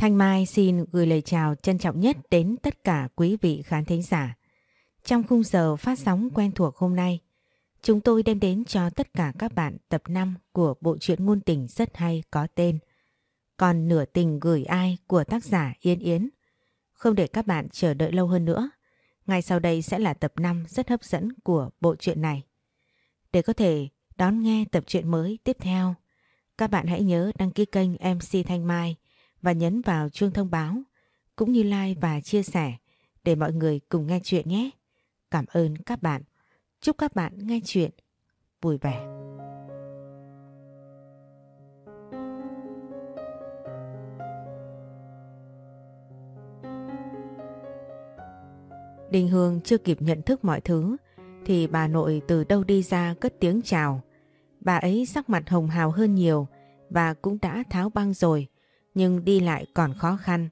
Thanh Mai xin gửi lời chào trân trọng nhất đến tất cả quý vị khán thính giả. Trong khung giờ phát sóng quen thuộc hôm nay, chúng tôi đem đến cho tất cả các bạn tập 5 của bộ truyện ngôn tình rất hay có tên Còn nửa tình gửi ai của tác giả Yên Yến. Không để các bạn chờ đợi lâu hơn nữa, ngay sau đây sẽ là tập 5 rất hấp dẫn của bộ truyện này. Để có thể đón nghe tập truyện mới tiếp theo, các bạn hãy nhớ đăng ký kênh MC Thanh Mai và nhấn vào chuông thông báo, cũng như like và chia sẻ để mọi người cùng nghe chuyện nhé. Cảm ơn các bạn. Chúc các bạn nghe chuyện vui vẻ. Đình Hương chưa kịp nhận thức mọi thứ, thì bà nội từ đâu đi ra cất tiếng chào. Bà ấy sắc mặt hồng hào hơn nhiều và cũng đã tháo băng rồi nhưng đi lại còn khó khăn.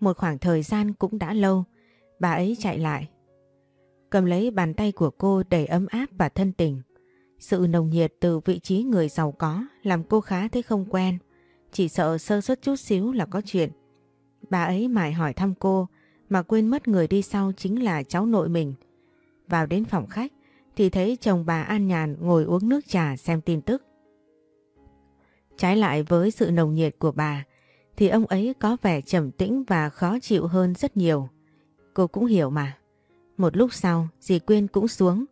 Một khoảng thời gian cũng đã lâu, bà ấy chạy lại. Cầm lấy bàn tay của cô đầy ấm áp và thân tình. Sự nồng nhiệt từ vị trí người giàu có làm cô khá thấy không quen. Chỉ sợ sơ suất chút xíu là có chuyện. Bà ấy mải hỏi thăm cô mà quên mất người đi sau chính là cháu nội mình. Vào đến phòng khách thì thấy chồng bà an nhàn ngồi uống nước trà xem tin tức. Trái lại với sự nồng nhiệt của bà thì ông ấy có vẻ trầm tĩnh và khó chịu hơn rất nhiều. Cô cũng hiểu mà. Một lúc sau dì Quyên cũng xuống.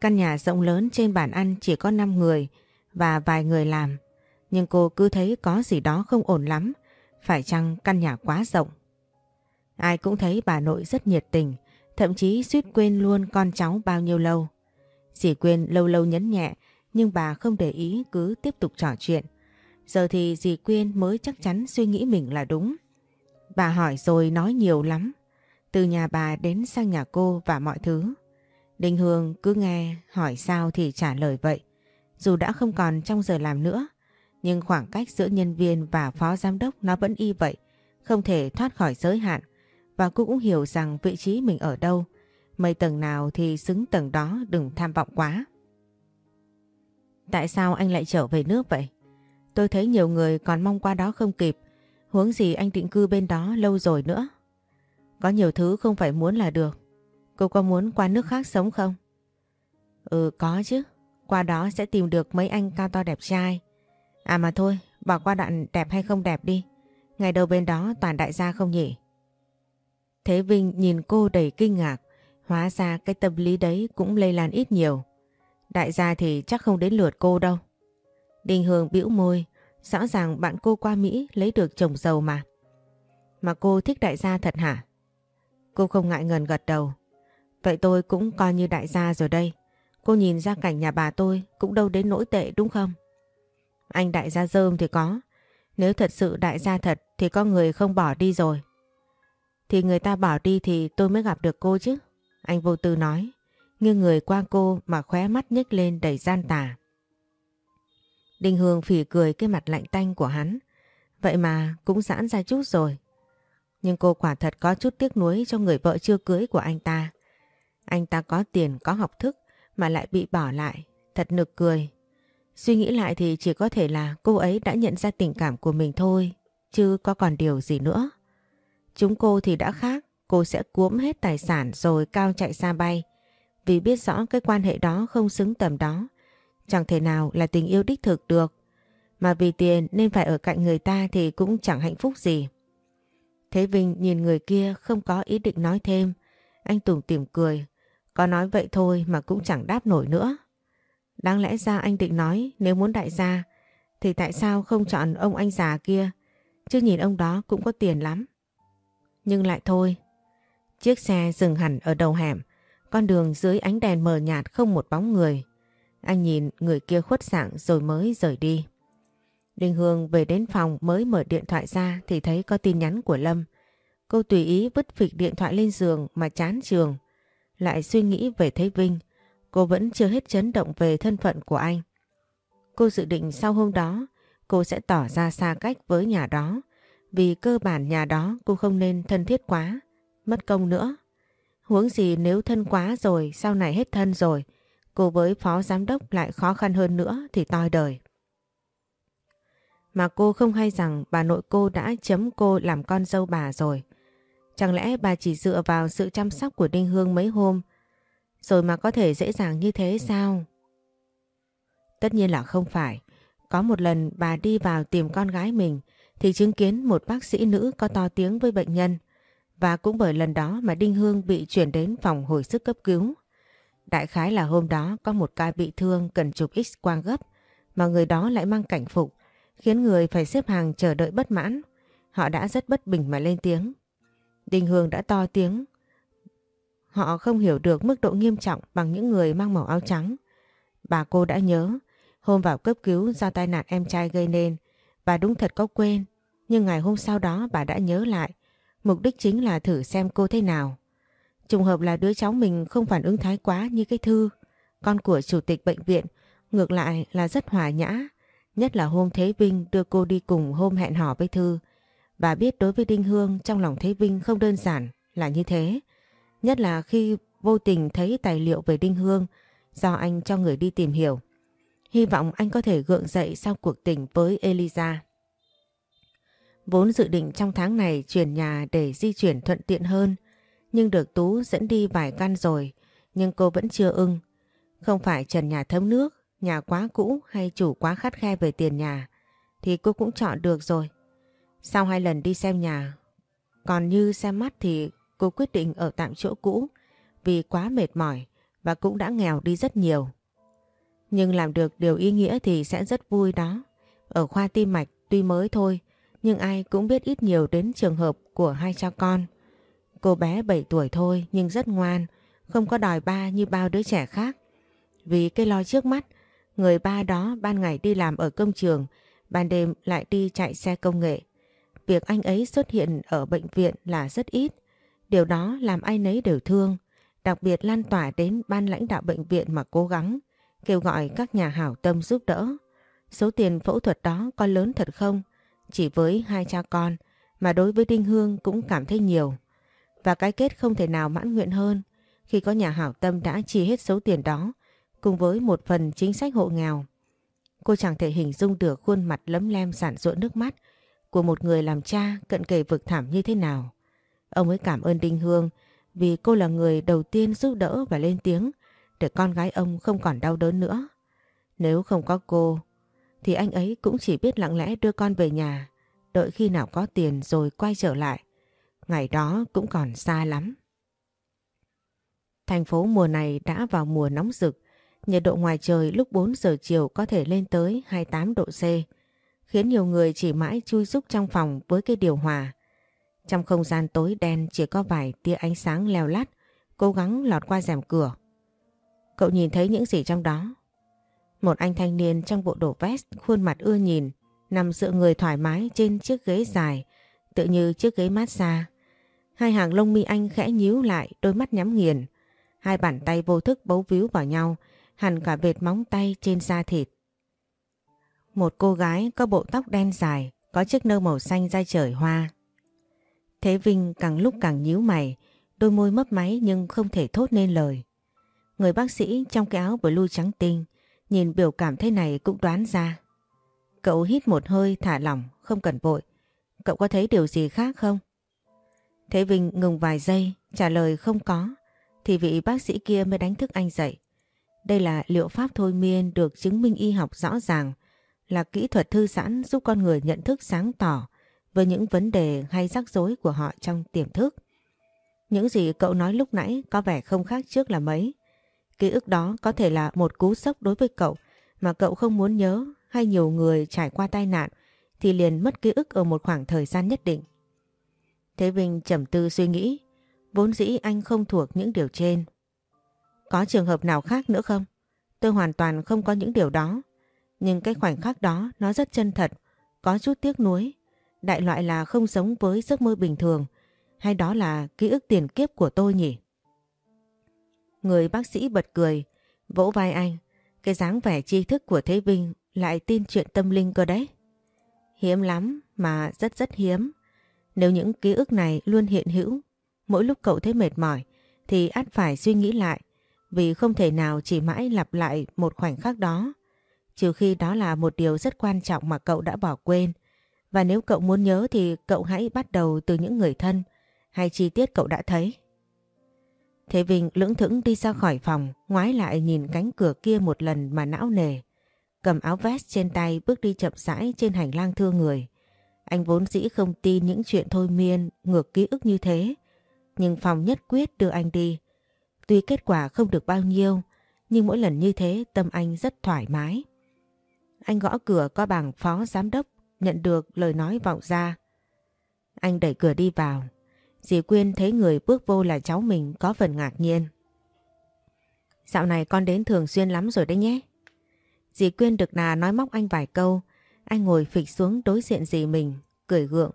Căn nhà rộng lớn trên bàn ăn chỉ có 5 người và vài người làm. Nhưng cô cứ thấy có gì đó không ổn lắm. Phải chăng căn nhà quá rộng? Ai cũng thấy bà nội rất nhiệt tình, thậm chí suýt quên luôn con cháu bao nhiêu lâu. Dì Quyên lâu lâu nhấn nhẹ nhưng bà không để ý cứ tiếp tục trò chuyện. Giờ thì dì Quyên mới chắc chắn suy nghĩ mình là đúng. Bà hỏi rồi nói nhiều lắm. Từ nhà bà đến sang nhà cô và mọi thứ. Đình Hương cứ nghe hỏi sao thì trả lời vậy. Dù đã không còn trong giờ làm nữa, nhưng khoảng cách giữa nhân viên và phó giám đốc nó vẫn y vậy, không thể thoát khỏi giới hạn. Và cô cũng hiểu rằng vị trí mình ở đâu, mấy tầng nào thì xứng tầng đó đừng tham vọng quá. Tại sao anh lại trở về nước vậy? Tôi thấy nhiều người còn mong qua đó không kịp. Huống gì anh định cư bên đó lâu rồi nữa. Có nhiều thứ không phải muốn là được. Cô có muốn qua nước khác sống không? Ừ có chứ. Qua đó sẽ tìm được mấy anh cao to đẹp trai. À mà thôi, bỏ qua đoạn đẹp hay không đẹp đi. Ngày đầu bên đó toàn đại gia không nhỉ? Thế Vinh nhìn cô đầy kinh ngạc. Hóa ra cái tâm lý đấy cũng lây lan ít nhiều. Đại gia thì chắc không đến lượt cô đâu. Đình Hương bĩu môi, rõ ràng bạn cô qua Mỹ lấy được chồng giàu mà. Mà cô thích đại gia thật hả? Cô không ngại ngần gật đầu. Vậy tôi cũng coi như đại gia rồi đây. Cô nhìn ra cảnh nhà bà tôi cũng đâu đến nỗi tệ đúng không? Anh đại gia dơm thì có. Nếu thật sự đại gia thật thì có người không bỏ đi rồi. Thì người ta bỏ đi thì tôi mới gặp được cô chứ. Anh vô tư nói. Như người qua cô mà khóe mắt nhếch lên đầy gian tà. Đinh Hương phỉ cười cái mặt lạnh tanh của hắn. Vậy mà cũng giãn ra chút rồi. Nhưng cô quả thật có chút tiếc nuối cho người vợ chưa cưới của anh ta. Anh ta có tiền, có học thức mà lại bị bỏ lại. Thật nực cười. Suy nghĩ lại thì chỉ có thể là cô ấy đã nhận ra tình cảm của mình thôi. Chứ có còn điều gì nữa. Chúng cô thì đã khác. Cô sẽ cuốm hết tài sản rồi cao chạy xa bay. Vì biết rõ cái quan hệ đó không xứng tầm đó. Chẳng thể nào là tình yêu đích thực được. Mà vì tiền nên phải ở cạnh người ta thì cũng chẳng hạnh phúc gì. Thế Vinh nhìn người kia không có ý định nói thêm. Anh Tùng tìm cười. Có nói vậy thôi mà cũng chẳng đáp nổi nữa. Đáng lẽ ra anh định nói, nếu muốn đại gia, thì tại sao không chọn ông anh già kia chứ nhìn ông đó cũng có tiền lắm. Nhưng lại thôi. Chiếc xe dừng hẳn ở đầu hẻm. Con đường dưới ánh đèn mờ nhạt không một bóng người. Anh nhìn người kia khuất dạng rồi mới rời đi. Đình Hương về đến phòng mới mở điện thoại ra thì thấy có tin nhắn của Lâm. Cô tùy ý vứt phịch điện thoại lên giường mà chán trường. Lại suy nghĩ về Thế Vinh. Cô vẫn chưa hết chấn động về thân phận của anh. Cô dự định sau hôm đó cô sẽ tỏ ra xa cách với nhà đó. Vì cơ bản nhà đó cô không nên thân thiết quá, mất công nữa. Huống gì nếu thân quá rồi, sau này hết thân rồi, cô với phó giám đốc lại khó khăn hơn nữa thì toi đời. Mà cô không hay rằng bà nội cô đã chấm cô làm con dâu bà rồi. Chẳng lẽ bà chỉ dựa vào sự chăm sóc của Đinh Hương mấy hôm, rồi mà có thể dễ dàng như thế sao? Tất nhiên là không phải. Có một lần bà đi vào tìm con gái mình, thì chứng kiến một bác sĩ nữ có to tiếng với bệnh nhân. Và cũng bởi lần đó mà Đinh Hương bị chuyển đến phòng hồi sức cấp cứu. Đại khái là hôm đó có một ca bị thương cần chụp x quang gấp mà người đó lại mang cảnh phục khiến người phải xếp hàng chờ đợi bất mãn. Họ đã rất bất bình mà lên tiếng. Đình Hương đã to tiếng. Họ không hiểu được mức độ nghiêm trọng bằng những người mang màu áo trắng. Bà cô đã nhớ, hôm vào cấp cứu do tai nạn em trai gây nên, bà đúng thật có quên. Nhưng ngày hôm sau đó bà đã nhớ lại, mục đích chính là thử xem cô thế nào. Trùng hợp là đứa cháu mình không phản ứng thái quá như cái thư. Con của chủ tịch bệnh viện, ngược lại là rất hòa nhã. Nhất là hôm Thế Vinh đưa cô đi cùng hôm hẹn hò với Thư. Bà biết đối với Đinh Hương trong lòng Thế Vinh không đơn giản là như thế. Nhất là khi vô tình thấy tài liệu về Đinh Hương do anh cho người đi tìm hiểu. Hy vọng anh có thể gượng dậy sau cuộc tình với Eliza. Vốn dự định trong tháng này chuyển nhà để di chuyển thuận tiện hơn nhưng được Tú dẫn đi vài căn rồi, nhưng cô vẫn chưa ưng. Không phải trần nhà thấm nước, nhà quá cũ hay chủ quá khắt khe về tiền nhà, thì cô cũng chọn được rồi. Sau hai lần đi xem nhà, còn như xem mắt thì cô quyết định ở tạm chỗ cũ vì quá mệt mỏi và cũng đã nghèo đi rất nhiều. Nhưng làm được điều ý nghĩa thì sẽ rất vui đó. Ở khoa tim mạch tuy mới thôi, nhưng ai cũng biết ít nhiều đến trường hợp của hai cha con. Cô bé 7 tuổi thôi nhưng rất ngoan, không có đòi ba như bao đứa trẻ khác. Vì cái lo trước mắt, người ba đó ban ngày đi làm ở công trường, ban đêm lại đi chạy xe công nghệ. Việc anh ấy xuất hiện ở bệnh viện là rất ít. Điều đó làm ai nấy đều thương, đặc biệt lan tỏa đến ban lãnh đạo bệnh viện mà cố gắng, kêu gọi các nhà hảo tâm giúp đỡ. Số tiền phẫu thuật đó có lớn thật không? Chỉ với hai cha con, mà đối với Đinh Hương cũng cảm thấy nhiều. Và cái kết không thể nào mãn nguyện hơn khi có nhà hảo tâm đã chi hết số tiền đó, cùng với một phần chính sách hộ nghèo. Cô chẳng thể hình dung được khuôn mặt lấm lem sản ruộng nước mắt của một người làm cha cận kề vực thảm như thế nào. Ông ấy cảm ơn Đinh Hương vì cô là người đầu tiên giúp đỡ và lên tiếng để con gái ông không còn đau đớn nữa. Nếu không có cô, thì anh ấy cũng chỉ biết lặng lẽ đưa con về nhà, đợi khi nào có tiền rồi quay trở lại. Ngày đó cũng còn xa lắm. Thành phố mùa này đã vào mùa nóng rực, nhiệt độ ngoài trời lúc 4 giờ chiều có thể lên tới 28 độ C, khiến nhiều người chỉ mãi chui rúc trong phòng với cái điều hòa. Trong không gian tối đen chỉ có vài tia ánh sáng leo lắt, cố gắng lọt qua rèm cửa. Cậu nhìn thấy những gì trong đó? Một anh thanh niên trong bộ đồ vest, khuôn mặt ưa nhìn, nằm dựa người thoải mái trên chiếc ghế dài, tự như chiếc ghế massage. Hai hàng lông mi anh khẽ nhíu lại, đôi mắt nhắm nghiền. Hai bàn tay vô thức bấu víu vào nhau, hẳn cả vệt móng tay trên da thịt. Một cô gái có bộ tóc đen dài, có chiếc nơ màu xanh da trời hoa. Thế Vinh càng lúc càng nhíu mày, đôi môi mấp máy nhưng không thể thốt nên lời. Người bác sĩ trong cái áo blue trắng tinh, nhìn biểu cảm thế này cũng đoán ra. Cậu hít một hơi thả lỏng, không cần vội. Cậu có thấy điều gì khác không? Thế Vinh ngừng vài giây, trả lời không có, thì vị bác sĩ kia mới đánh thức anh dậy. Đây là liệu pháp thôi miên được chứng minh y học rõ ràng, là kỹ thuật thư giãn giúp con người nhận thức sáng tỏ với những vấn đề hay rắc rối của họ trong tiềm thức. Những gì cậu nói lúc nãy có vẻ không khác trước là mấy. Ký ức đó có thể là một cú sốc đối với cậu mà cậu không muốn nhớ hay nhiều người trải qua tai nạn thì liền mất ký ức ở một khoảng thời gian nhất định. Thế Vinh trầm tư suy nghĩ, vốn dĩ anh không thuộc những điều trên. Có trường hợp nào khác nữa không? Tôi hoàn toàn không có những điều đó. Nhưng cái khoảnh khắc đó nó rất chân thật, có chút tiếc nuối. Đại loại là không giống với giấc mơ bình thường, hay đó là ký ức tiền kiếp của tôi nhỉ? Người bác sĩ bật cười, vỗ vai anh. Cái dáng vẻ tri thức của Thế Vinh lại tin chuyện tâm linh cơ đấy. Hiếm lắm mà rất rất hiếm. Nếu những ký ức này luôn hiện hữu, mỗi lúc cậu thấy mệt mỏi thì ắt phải suy nghĩ lại vì không thể nào chỉ mãi lặp lại một khoảnh khắc đó. Trừ khi đó là một điều rất quan trọng mà cậu đã bỏ quên. Và nếu cậu muốn nhớ thì cậu hãy bắt đầu từ những người thân hay chi tiết cậu đã thấy. Thế Vinh lưỡng thững đi ra khỏi phòng, ngoái lại nhìn cánh cửa kia một lần mà não nề. Cầm áo vest trên tay bước đi chậm rãi trên hành lang thưa người. Anh vốn dĩ không tin những chuyện thôi miên, ngược ký ức như thế. Nhưng phòng nhất quyết đưa anh đi. Tuy kết quả không được bao nhiêu, nhưng mỗi lần như thế tâm anh rất thoải mái. Anh gõ cửa có bằng phó giám đốc, nhận được lời nói vọng ra. Anh đẩy cửa đi vào. Dì Quyên thấy người bước vô là cháu mình có phần ngạc nhiên. Dạo này con đến thường xuyên lắm rồi đấy nhé. Dì Quyên được nà nói móc anh vài câu. Anh ngồi phịch xuống đối diện dì mình, cười gượng,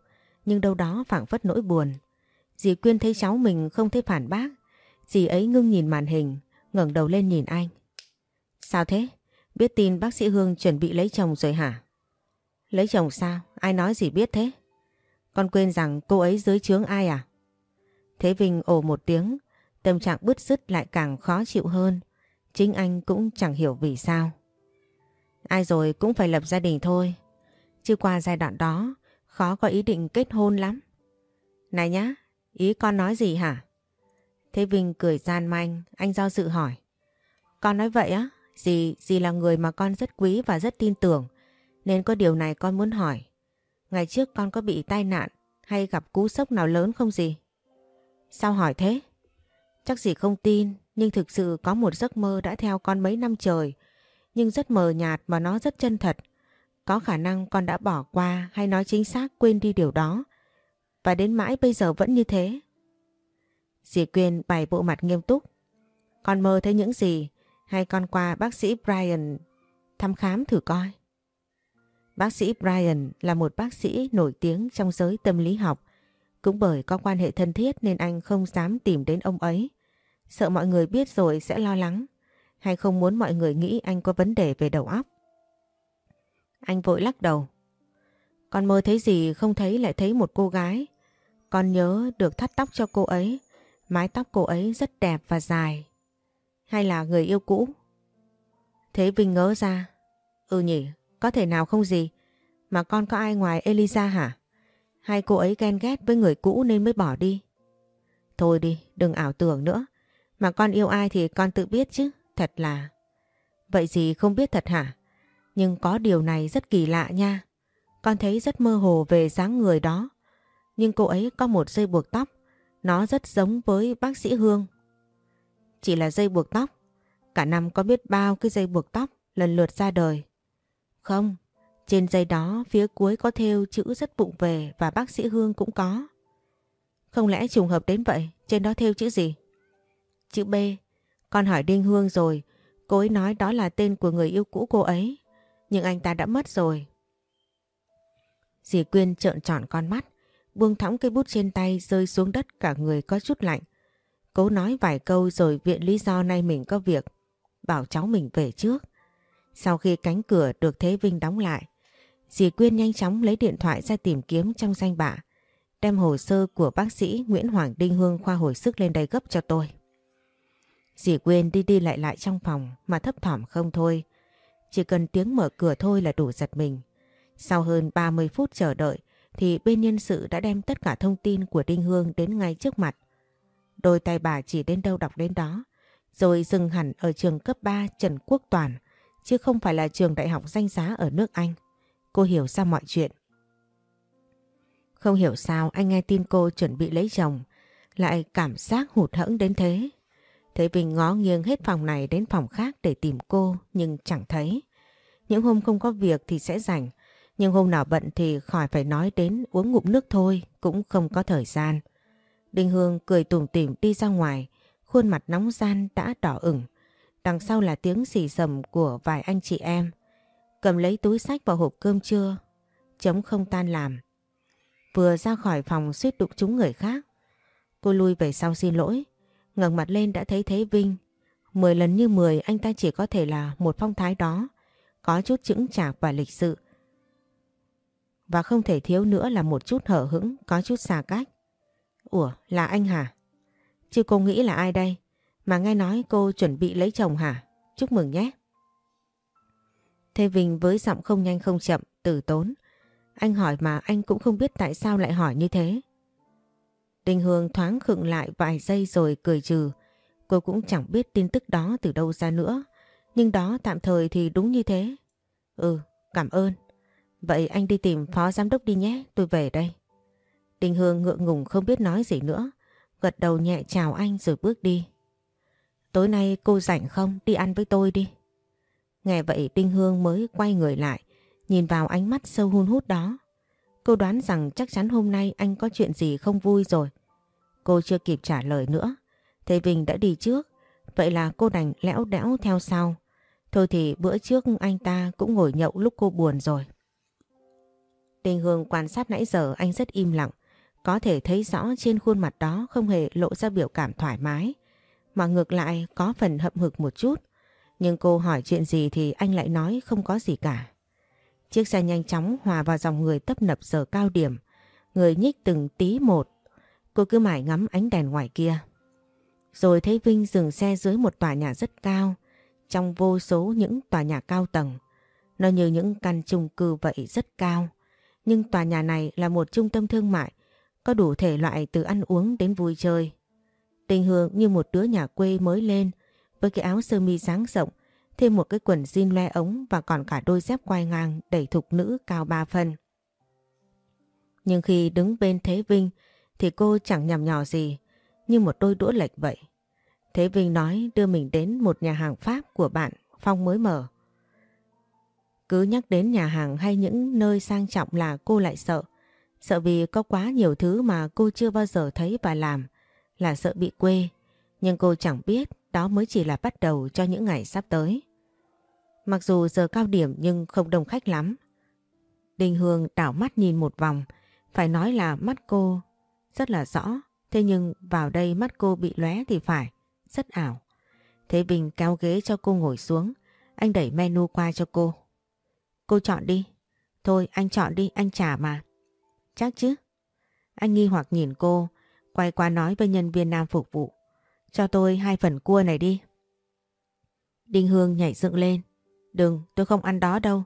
nhưng đâu đó phảng phất nỗi buồn. Dì Quyên thấy cháu mình không thấy phản bác. Dì ấy ngưng nhìn màn hình, ngẩng đầu lên nhìn anh. Sao thế? Biết tin bác sĩ Hương chuẩn bị lấy chồng rồi hả? Lấy chồng sao? Ai nói gì biết thế? Con quên rằng cô ấy dưới trướng ai à? Thế Vinh ồ một tiếng, tâm trạng bứt rứt lại càng khó chịu hơn. Chính anh cũng chẳng hiểu vì sao. Ai rồi cũng phải lập gia đình thôi. Chứ qua giai đoạn đó, khó có ý định kết hôn lắm. Này nhá, ý con nói gì hả? Thế Vinh cười gian manh, anh do dự hỏi. Con nói vậy á, dì, dì là người mà con rất quý và rất tin tưởng, nên có điều này con muốn hỏi. Ngày trước con có bị tai nạn hay gặp cú sốc nào lớn không gì? Sao hỏi thế? Chắc dì không tin, nhưng thực sự có một giấc mơ đã theo con mấy năm trời, nhưng rất mờ nhạt mà nó rất chân thật. Có khả năng con đã bỏ qua hay nói chính xác quên đi điều đó. Và đến mãi bây giờ vẫn như thế. Dì Quyên bày bộ mặt nghiêm túc. Con mơ thấy những gì hay con qua bác sĩ Brian thăm khám thử coi. Bác sĩ Brian là một bác sĩ nổi tiếng trong giới tâm lý học. Cũng bởi có quan hệ thân thiết nên anh không dám tìm đến ông ấy. Sợ mọi người biết rồi sẽ lo lắng. Hay không muốn mọi người nghĩ anh có vấn đề về đầu óc. Anh vội lắc đầu. Con mơ thấy gì không thấy lại thấy một cô gái. Con nhớ được thắt tóc cho cô ấy. Mái tóc cô ấy rất đẹp và dài. Hay là người yêu cũ? Thế Vinh ngỡ ra. Ừ nhỉ, có thể nào không gì? Mà con có ai ngoài Elisa hả? Hay cô ấy ghen ghét với người cũ nên mới bỏ đi? Thôi đi, đừng ảo tưởng nữa. Mà con yêu ai thì con tự biết chứ. Thật là... Vậy gì không biết thật hả? Nhưng có điều này rất kỳ lạ nha. Con thấy rất mơ hồ về dáng người đó. Nhưng cô ấy có một dây buộc tóc. Nó rất giống với bác sĩ Hương. Chỉ là dây buộc tóc. Cả năm có biết bao cái dây buộc tóc lần lượt ra đời. Không, trên dây đó phía cuối có thêu chữ rất vụng về và bác sĩ Hương cũng có. Không lẽ trùng hợp đến vậy, trên đó thêu chữ gì? Chữ B. Con hỏi Đinh Hương rồi, cô ấy nói đó là tên của người yêu cũ cô ấy. Nhưng anh ta đã mất rồi. Dì Quyên trợn tròn con mắt, buông thõng cây bút trên tay rơi xuống đất cả người có chút lạnh. Cố nói vài câu rồi viện lý do nay mình có việc, bảo cháu mình về trước. Sau khi cánh cửa được Thế Vinh đóng lại, dì Quyên nhanh chóng lấy điện thoại ra tìm kiếm trong danh bạ, đem hồ sơ của bác sĩ Nguyễn Hoàng Đinh Hương khoa hồi sức lên đây gấp cho tôi. Dì Quyên đi đi lại lại trong phòng mà thấp thỏm không thôi. Chỉ cần tiếng mở cửa thôi là đủ giật mình. Sau hơn 30 phút chờ đợi thì bên nhân sự đã đem tất cả thông tin của Đinh Hương đến ngay trước mặt. Đôi tay bà chỉ đến đâu đọc đến đó, rồi dừng hẳn ở trường cấp 3 Trần Quốc Toàn, chứ không phải là trường đại học danh giá ở nước Anh. Cô hiểu ra mọi chuyện. Không hiểu sao anh nghe tin cô chuẩn bị lấy chồng, lại cảm giác hụt hẫng đến thế. Thấy Vinh ngó nghiêng hết phòng này đến phòng khác để tìm cô nhưng chẳng thấy. Những hôm không có việc thì sẽ rảnh, nhưng hôm nào bận thì khỏi phải nói đến uống ngụm nước thôi, cũng không có thời gian. Đinh Hương cười tủm tỉm đi ra ngoài, khuôn mặt nóng gian đã đỏ ửng. Đằng sau là tiếng xì sầm của vài anh chị em. Cầm lấy túi sách vào hộp cơm trưa, chấm không tan làm. Vừa ra khỏi phòng suýt đụng trúng người khác. Cô lui về sau xin lỗi, ngẩng mặt lên đã thấy Thế Vinh. Mười lần như mười anh ta chỉ có thể là một phong thái đó, có chút chững chạc và lịch sự. Và không thể thiếu nữa là một chút hở hững, có chút xa cách. Ủa, là anh hả? Chứ cô nghĩ là ai đây? Mà nghe nói cô chuẩn bị lấy chồng hả? Chúc mừng nhé. Thế Vinh với giọng không nhanh không chậm, từ tốn. Anh hỏi mà anh cũng không biết tại sao lại hỏi như thế. Đình Hương thoáng khựng lại vài giây rồi cười trừ. Cô cũng chẳng biết tin tức đó từ đâu ra nữa. Nhưng đó tạm thời thì đúng như thế. Ừ, cảm ơn. Vậy anh đi tìm phó giám đốc đi nhé, tôi về đây. Đình Hương ngượng ngùng không biết nói gì nữa. Gật đầu nhẹ chào anh rồi bước đi. Tối nay cô rảnh không? Đi ăn với tôi đi. Nghe vậy Đinh Hương mới quay người lại, nhìn vào ánh mắt sâu hun hút đó. Cô đoán rằng chắc chắn hôm nay anh có chuyện gì không vui rồi. Cô chưa kịp trả lời nữa. Thế Vinh đã đi trước, vậy là cô đành lẽo đẽo theo sau. Thôi thì bữa trước anh ta cũng ngồi nhậu lúc cô buồn rồi. Đình Hương quan sát nãy giờ anh rất im lặng. Có thể thấy rõ trên khuôn mặt đó không hề lộ ra biểu cảm thoải mái. Mà ngược lại có phần hậm hực một chút. Nhưng cô hỏi chuyện gì thì anh lại nói không có gì cả. Chiếc xe nhanh chóng hòa vào dòng người tấp nập giờ cao điểm. Người nhích từng tí một. Cô cứ mãi ngắm ánh đèn ngoài kia. Rồi thấy Vinh dừng xe dưới một tòa nhà rất cao. Trong vô số những tòa nhà cao tầng. Nó như những căn chung cư vậy rất cao. Nhưng tòa nhà này là một trung tâm thương mại. Có đủ thể loại từ ăn uống đến vui chơi. Tình Hương như một đứa nhà quê mới lên với cái áo sơ mi sáng rộng, thêm một cái quần jean loe ống và còn cả đôi dép quai ngang đẩy thục nữ cao ba phân. Nhưng khi đứng bên Thế Vinh thì cô chẳng nhằm nhỏ gì, như một đôi đũa lệch vậy. Thế Vinh nói đưa mình đến một nhà hàng Pháp của bạn Phong mới mở. Cứ nhắc đến nhà hàng hay những nơi sang trọng là cô lại sợ. Sợ vì có quá nhiều thứ mà cô chưa bao giờ thấy và làm, là sợ bị quê. Nhưng cô chẳng biết đó mới chỉ là bắt đầu cho những ngày sắp tới. Mặc dù giờ cao điểm nhưng không đông khách lắm. Đình Hương đảo mắt nhìn một vòng, phải nói là mắt cô rất là rõ, thế nhưng vào đây mắt cô bị lóe thì phải, rất ảo. Thế Bình kéo ghế cho cô ngồi xuống, anh đẩy menu qua cho cô. Cô chọn đi. Thôi anh chọn đi, anh trả mà. Chắc chứ. Anh nghi hoặc nhìn cô, quay qua nói với nhân viên nam phục vụ. Cho tôi hai phần cua này đi. Đinh Hương nhảy dựng lên. Đừng, tôi không ăn đó đâu.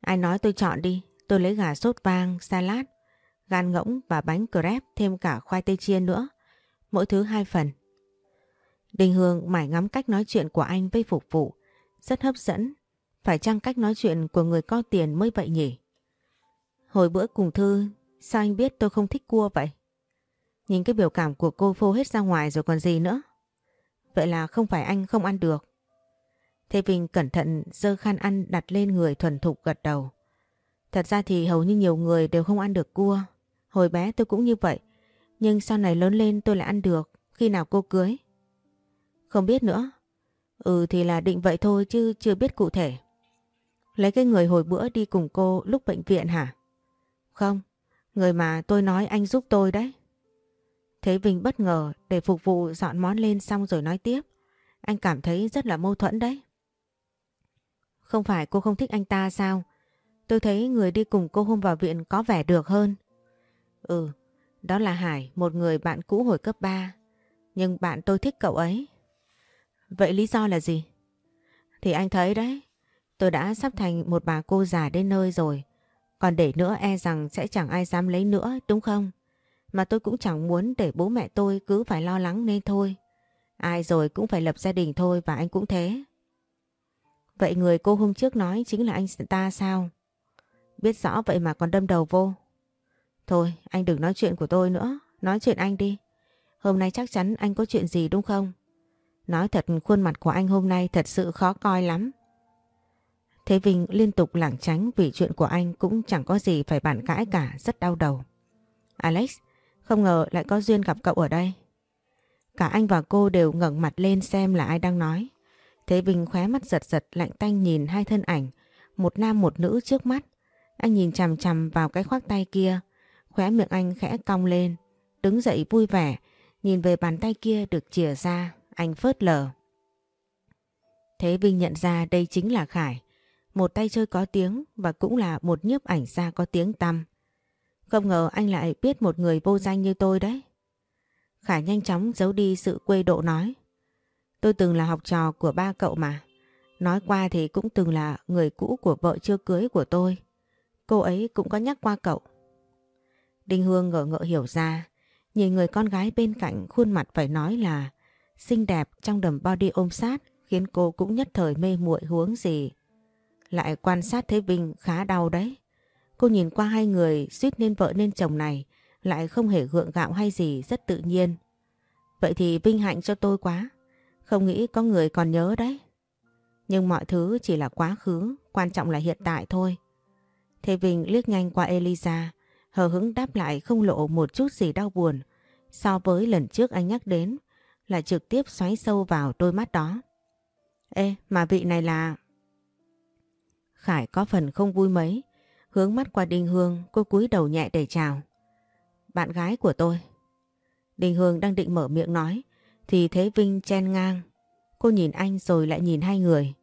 Ai nói tôi chọn đi, tôi lấy gà sốt vang, salad, gan ngỗng và bánh crepe thêm cả khoai tây chiên nữa. Mỗi thứ hai phần. Đình Hương mải ngắm cách nói chuyện của anh với phục vụ. Rất hấp dẫn. Phải chăng cách nói chuyện của người có tiền mới vậy nhỉ? Hồi bữa cùng Thư, sao anh biết tôi không thích cua vậy? Nhìn cái biểu cảm của cô phô hết ra ngoài rồi còn gì nữa. Vậy là không phải anh không ăn được. Thế Vinh cẩn thận dơ khăn ăn đặt lên người thuần thục gật đầu. Thật ra thì hầu như nhiều người đều không ăn được cua. Hồi bé tôi cũng như vậy. Nhưng sau này lớn lên tôi lại ăn được. Khi nào cô cưới? Không biết nữa. Ừ thì là định vậy thôi chứ chưa biết cụ thể. Lấy cái người hồi bữa đi cùng cô lúc bệnh viện hả? Không, người mà tôi nói anh giúp tôi đấy. Thế Vinh bất ngờ để phục vụ dọn món lên xong rồi nói tiếp. Anh cảm thấy rất là mâu thuẫn đấy. Không phải cô không thích anh ta sao? Tôi thấy người đi cùng cô hôm vào viện có vẻ được hơn. Ừ, đó là Hải, một người bạn cũ hồi cấp 3. Nhưng bạn tôi thích cậu ấy. Vậy lý do là gì? Thì anh thấy đấy, tôi đã sắp thành một bà cô già đến nơi rồi. Còn để nữa e rằng sẽ chẳng ai dám lấy nữa, đúng không? Mà tôi cũng chẳng muốn để bố mẹ tôi cứ phải lo lắng nên thôi. Ai rồi cũng phải lập gia đình thôi và anh cũng thế. Vậy người cô hôm trước nói chính là anh ta sao? Biết rõ vậy mà còn đâm đầu vô. Thôi anh đừng nói chuyện của tôi nữa, nói chuyện anh đi. Hôm nay chắc chắn anh có chuyện gì đúng không? Nói thật khuôn mặt của anh hôm nay thật sự khó coi lắm. Thế Vinh liên tục lảng tránh vì chuyện của anh cũng chẳng có gì phải bàn cãi cả, rất đau đầu. Alex, không ngờ lại có duyên gặp cậu ở đây. Cả anh và cô đều ngẩng mặt lên xem là ai đang nói. Thế Vinh khóe mắt giật giật lạnh tanh nhìn hai thân ảnh, một nam một nữ trước mắt. Anh nhìn chằm chằm vào cái khoác tay kia, khóe miệng anh khẽ cong lên, đứng dậy vui vẻ, nhìn về bàn tay kia được chìa ra, anh phớt lờ. Thế Vinh nhận ra đây chính là Khải, một tay chơi có tiếng và cũng là một nhiếp ảnh gia có tiếng tăm. Không ngờ anh lại biết một người vô danh như tôi đấy. Khải nhanh chóng giấu đi sự quê độ nói. Tôi từng là học trò của ba cậu mà. Nói qua thì cũng từng là người cũ của vợ chưa cưới của tôi. Cô ấy cũng có nhắc qua cậu. Đinh Hương ngỡ ngỡ hiểu ra, nhìn người con gái bên cạnh khuôn mặt phải nói là xinh đẹp trong đầm body ôm sát khiến cô cũng nhất thời mê muội hướng gì. Lại quan sát thấy Vinh khá đau đấy. Cô nhìn qua hai người suýt nên vợ nên chồng này lại không hề gượng gạo hay gì rất tự nhiên. Vậy thì vinh hạnh cho tôi quá. Không nghĩ có người còn nhớ đấy. Nhưng mọi thứ chỉ là quá khứ, quan trọng là hiện tại thôi. Thế Vinh liếc nhanh qua Elisa, hờ hững đáp lại không lộ một chút gì đau buồn. So với lần trước anh nhắc đến, là trực tiếp xoáy sâu vào đôi mắt đó. Ê, mà vị này là... Khải có phần không vui mấy, hướng mắt qua Đinh Hương, cô cúi đầu nhẹ để chào. Bạn gái của tôi. Đinh Hương đang định mở miệng nói, thì thấy Vinh chen ngang. Cô nhìn anh rồi lại nhìn hai người.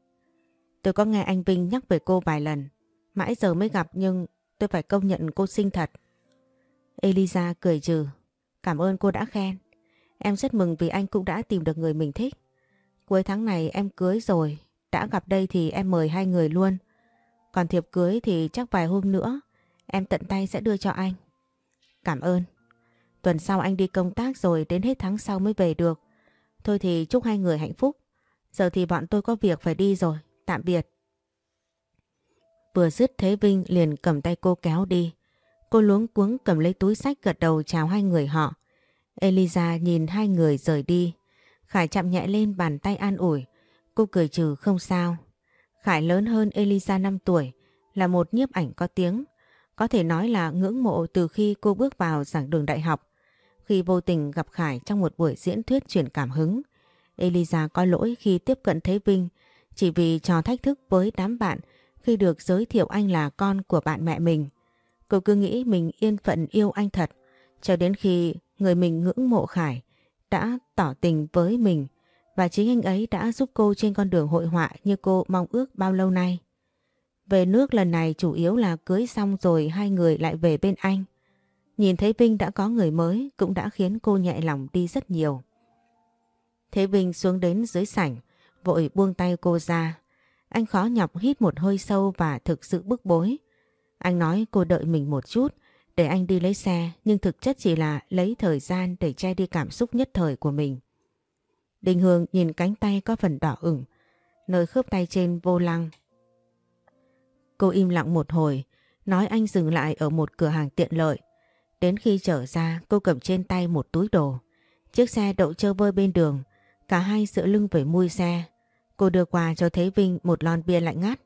Tôi có nghe anh Vinh nhắc về cô vài lần, mãi giờ mới gặp nhưng tôi phải công nhận cô xinh thật. Elisa cười trừ, cảm ơn cô đã khen. Em rất mừng vì anh cũng đã tìm được người mình thích. Cuối tháng này em cưới rồi, đã gặp đây thì em mời hai người luôn. Còn thiệp cưới thì chắc vài hôm nữa em tận tay sẽ đưa cho anh. Cảm ơn. Tuần sau anh đi công tác rồi đến hết tháng sau mới về được. Thôi thì chúc hai người hạnh phúc. Giờ thì bọn tôi có việc phải đi rồi. Tạm biệt. Vừa dứt Thế Vinh liền cầm tay cô kéo đi. Cô luống cuống cầm lấy túi sách gật đầu chào hai người họ. Eliza nhìn hai người rời đi. Khải chạm nhẹ lên bàn tay an ủi. Cô cười trừ không sao. Khải lớn hơn Eliza 5 tuổi, là một nhiếp ảnh có tiếng. Có thể nói là ngưỡng mộ từ khi cô bước vào giảng đường đại học. Khi vô tình gặp Khải trong một buổi diễn thuyết truyền cảm hứng, Eliza có lỗi khi tiếp cận Thế Vinh chỉ vì trò thách thức với đám bạn khi được giới thiệu anh là con của bạn mẹ mình. Cô cứ nghĩ mình yên phận yêu anh thật, cho đến khi người mình ngưỡng mộ Khải đã tỏ tình với mình và chính anh ấy đã giúp cô trên con đường hội họa như cô mong ước bao lâu nay. Về nước lần này chủ yếu là cưới xong rồi hai người lại về bên anh. Nhìn thấy Vinh đã có người mới cũng đã khiến cô nhẹ lòng đi rất nhiều. Thế Vinh xuống đến dưới sảnh, vội buông tay cô ra. Anh khó nhọc hít một hơi sâu và thực sự bức bối. Anh nói cô đợi mình một chút để anh đi lấy xe nhưng thực chất chỉ là lấy thời gian để che đi cảm xúc nhất thời của mình. Đình Hương nhìn cánh tay có phần đỏ ửng, nơi khớp tay trên vô lăng. Cô im lặng một hồi, nói anh dừng lại ở một cửa hàng tiện lợi. Đến khi trở ra cô cầm trên tay một túi đồ. Chiếc xe đậu chơ vơi bên đường, cả hai dựa lưng về mui xe. Cô đưa quà cho Thế Vinh một lon bia lạnh ngắt.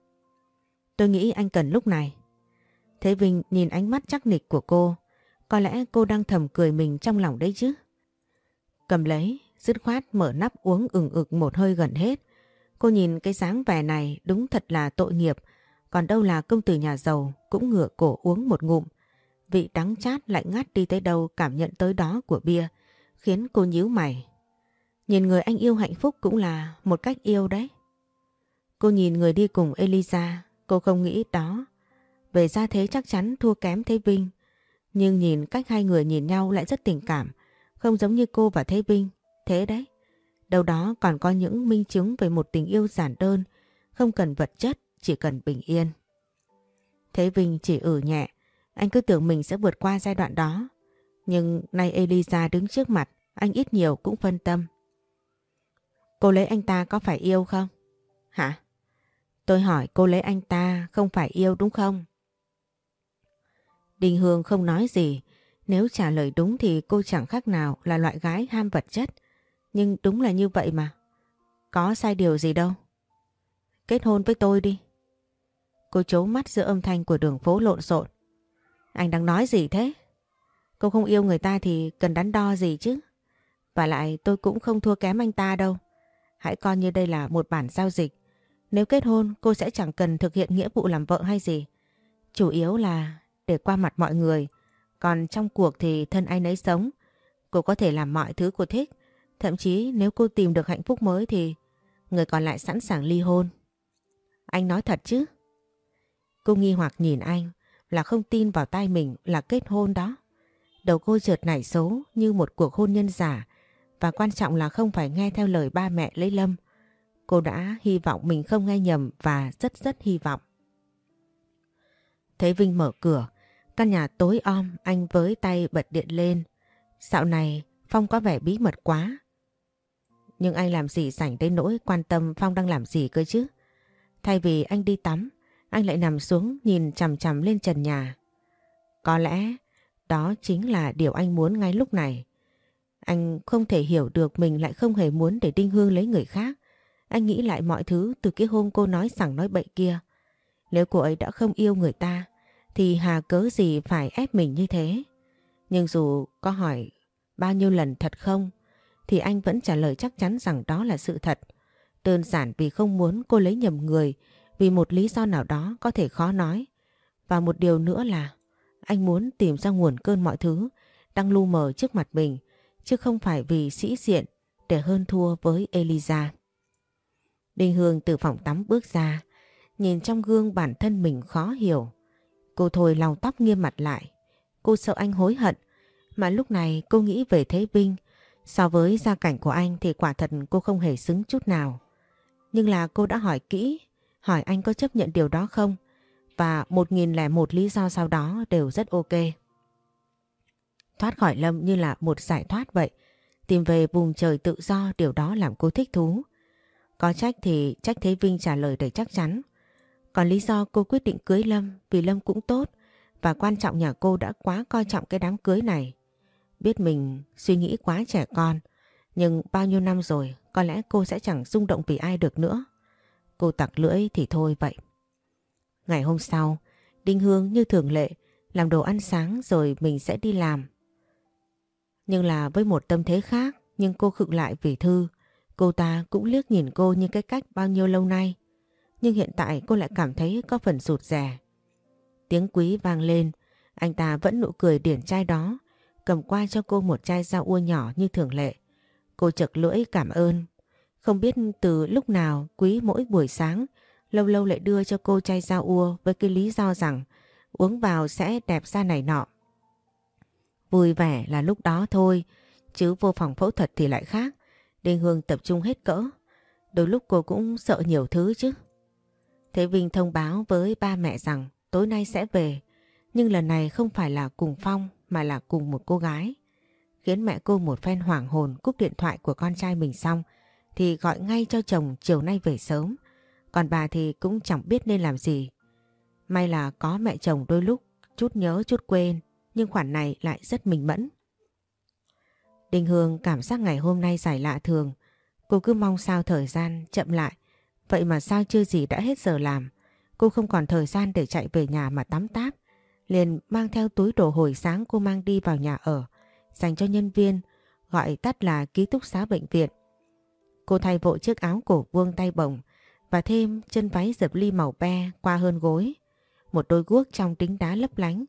Tôi nghĩ anh cần lúc này. Thế Vinh nhìn ánh mắt chắc nịch của cô. Có lẽ cô đang thầm cười mình trong lòng đấy chứ. Cầm lấy, dứt khoát mở nắp uống ừng ực một hơi gần hết. Cô nhìn cái dáng vẻ này đúng thật là tội nghiệp. Còn đâu là công tử nhà giàu cũng ngửa cổ uống một ngụm. Vị đắng chát lạnh ngắt đi tới đâu cảm nhận tới đó của bia, khiến cô nhíu mày. Nhìn người anh yêu hạnh phúc cũng là một cách yêu đấy. Cô nhìn người đi cùng Elisa, cô không nghĩ đó. Về ra thế chắc chắn thua kém Thế Vinh. Nhưng nhìn cách hai người nhìn nhau lại rất tình cảm, không giống như cô và Thế Vinh. Thế đấy, đâu đó còn có những minh chứng về một tình yêu giản đơn, không cần vật chất, chỉ cần bình yên. Thế Vinh chỉ ử nhẹ, anh cứ tưởng mình sẽ vượt qua giai đoạn đó. Nhưng nay Elisa đứng trước mặt, anh ít nhiều cũng phân tâm. Cô lấy anh ta có phải yêu không? Hả? Tôi hỏi cô lấy anh ta không phải yêu đúng không? Đình Hương không nói gì. Nếu trả lời đúng thì cô chẳng khác nào là loại gái ham vật chất. Nhưng đúng là như vậy mà. Có sai điều gì đâu. Kết hôn với tôi đi. Cô chố mắt giữa âm thanh của đường phố lộn xộn. Anh đang nói gì thế? Cô không yêu người ta thì cần đắn đo gì chứ? Và lại tôi cũng không thua kém anh ta đâu. Hãy coi như đây là một bản giao dịch. Nếu kết hôn, cô sẽ chẳng cần thực hiện nghĩa vụ làm vợ hay gì. Chủ yếu là để qua mặt mọi người. Còn trong cuộc thì thân ai nấy sống. Cô có thể làm mọi thứ cô thích. Thậm chí nếu cô tìm được hạnh phúc mới thì người còn lại sẵn sàng ly hôn. Anh nói thật chứ? Cô nghi hoặc nhìn anh là không tin vào tay mình là kết hôn đó. Đầu cô trượt nảy xấu như một cuộc hôn nhân giả và quan trọng là không phải nghe theo lời ba mẹ lấy Lâm. Cô đã hy vọng mình không nghe nhầm và rất rất hy vọng. Thấy Vinh mở cửa, căn nhà tối om anh với tay bật điện lên. Dạo này Phong có vẻ bí mật quá. Nhưng anh làm gì rảnh đến nỗi quan tâm Phong đang làm gì cơ chứ? Thay vì anh đi tắm, anh lại nằm xuống nhìn chằm chằm lên trần nhà. Có lẽ đó chính là điều anh muốn ngay lúc này. Anh không thể hiểu được mình lại không hề muốn để Đinh Hương lấy người khác. Anh nghĩ lại mọi thứ từ cái hôm cô nói sẵn nói bậy kia. Nếu cô ấy đã không yêu người ta, thì hà cớ gì phải ép mình như thế. Nhưng dù có hỏi bao nhiêu lần thật không, thì anh vẫn trả lời chắc chắn rằng đó là sự thật. Đơn giản vì không muốn cô lấy nhầm người vì một lý do nào đó có thể khó nói. Và một điều nữa là anh muốn tìm ra nguồn cơn mọi thứ đang lu mờ trước mặt mình chứ không phải vì sĩ diện để hơn thua với Eliza. Đinh Hương từ phòng tắm bước ra, nhìn trong gương bản thân mình khó hiểu. Cô thôi lau tóc nghiêm mặt lại. Cô sợ anh hối hận, mà lúc này cô nghĩ về Thế Vinh. So với gia cảnh của anh thì quả thật cô không hề xứng chút nào. Nhưng là cô đã hỏi kỹ, hỏi anh có chấp nhận điều đó không? Và một nghìn lẻ một lý do sau đó đều rất ok. Thoát khỏi Lâm như là một giải thoát vậy. Tìm về vùng trời tự do, điều đó làm cô thích thú. Có trách thì trách Thế Vinh trả lời đầy chắc chắn. Còn lý do cô quyết định cưới Lâm, vì Lâm cũng tốt, và quan trọng nhà cô đã quá coi trọng cái đám cưới này. Biết mình suy nghĩ quá trẻ con, nhưng bao nhiêu năm rồi, có lẽ cô sẽ chẳng rung động vì ai được nữa. Cô tặc lưỡi thì thôi vậy. Ngày hôm sau, Đinh Hương như thường lệ làm đồ ăn sáng rồi mình sẽ đi làm. Nhưng là với một tâm thế khác nhưng cô khựng lại vì Thư. Cô ta cũng liếc nhìn cô như cái cách bao nhiêu lâu nay. Nhưng hiện tại cô lại cảm thấy có phần rụt rè. Tiếng quý vang lên, anh ta vẫn nụ cười điển trai đó, cầm qua cho cô một chai rau ua nhỏ như thường lệ. Cô chật lưỡi cảm ơn. Không biết từ lúc nào quý mỗi buổi sáng lâu lâu lại đưa cho cô chai dao ua với cái lý do rằng uống vào sẽ đẹp da này nọ. Vui vẻ là lúc đó thôi, chứ vô phòng phẫu thuật thì lại khác. Đinh Hương tập trung hết cỡ. Đôi lúc cô cũng sợ nhiều thứ chứ. Thế Vinh thông báo với ba mẹ rằng tối nay sẽ về. Nhưng lần này không phải là cùng Phong mà là cùng một cô gái. Khiến mẹ cô một phen hoảng hồn cúp điện thoại của con trai mình xong thì gọi ngay cho chồng chiều nay về sớm. Còn bà thì cũng chẳng biết nên làm gì. May là có mẹ chồng đôi lúc chút nhớ chút quên nhưng khoản này lại rất minh mẫn. Đình Hương cảm giác ngày hôm nay dài lạ thường. Cô cứ mong sao thời gian chậm lại. Vậy mà sao chưa gì đã hết giờ làm. Cô không còn thời gian để chạy về nhà mà tắm táp. Liền mang theo túi đồ hồi sáng cô mang đi vào nhà ở. Dành cho nhân viên, gọi tắt là ký túc xá bệnh viện. Cô thay vội chiếc áo cổ vuông tay bồng và thêm chân váy dập ly màu be qua hơn gối. Một đôi guốc trong tính đá lấp lánh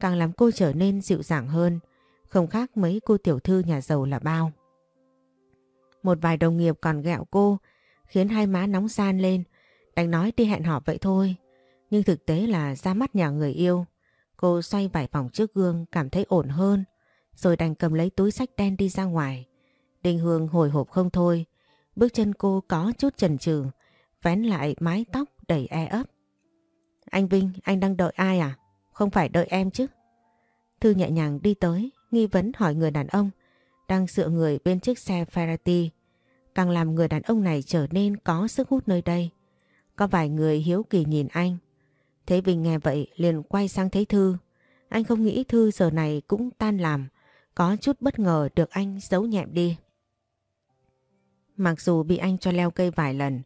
càng làm cô trở nên dịu dàng hơn, không khác mấy cô tiểu thư nhà giàu là bao. Một vài đồng nghiệp còn gẹo cô, khiến hai má nóng san lên, đành nói đi hẹn hò vậy thôi. Nhưng thực tế là ra mắt nhà người yêu. Cô xoay vài vòng trước gương cảm thấy ổn hơn, rồi đành cầm lấy túi sách đen đi ra ngoài. Đình Hương hồi hộp không thôi, bước chân cô có chút chần chừ, vén lại mái tóc đầy e ấp. Anh Vinh, anh đang đợi ai à? Không phải đợi em chứ. Thư nhẹ nhàng đi tới, nghi vấn hỏi người đàn ông đang dựa người bên chiếc xe Ferrari. Càng làm người đàn ông này trở nên có sức hút nơi đây. Có vài người hiếu kỳ nhìn anh. Thế Vinh nghe vậy liền quay sang thấy Thư. Anh không nghĩ Thư giờ này cũng tan làm. Có chút bất ngờ được anh giấu nhẹm đi. Mặc dù bị anh cho leo cây vài lần.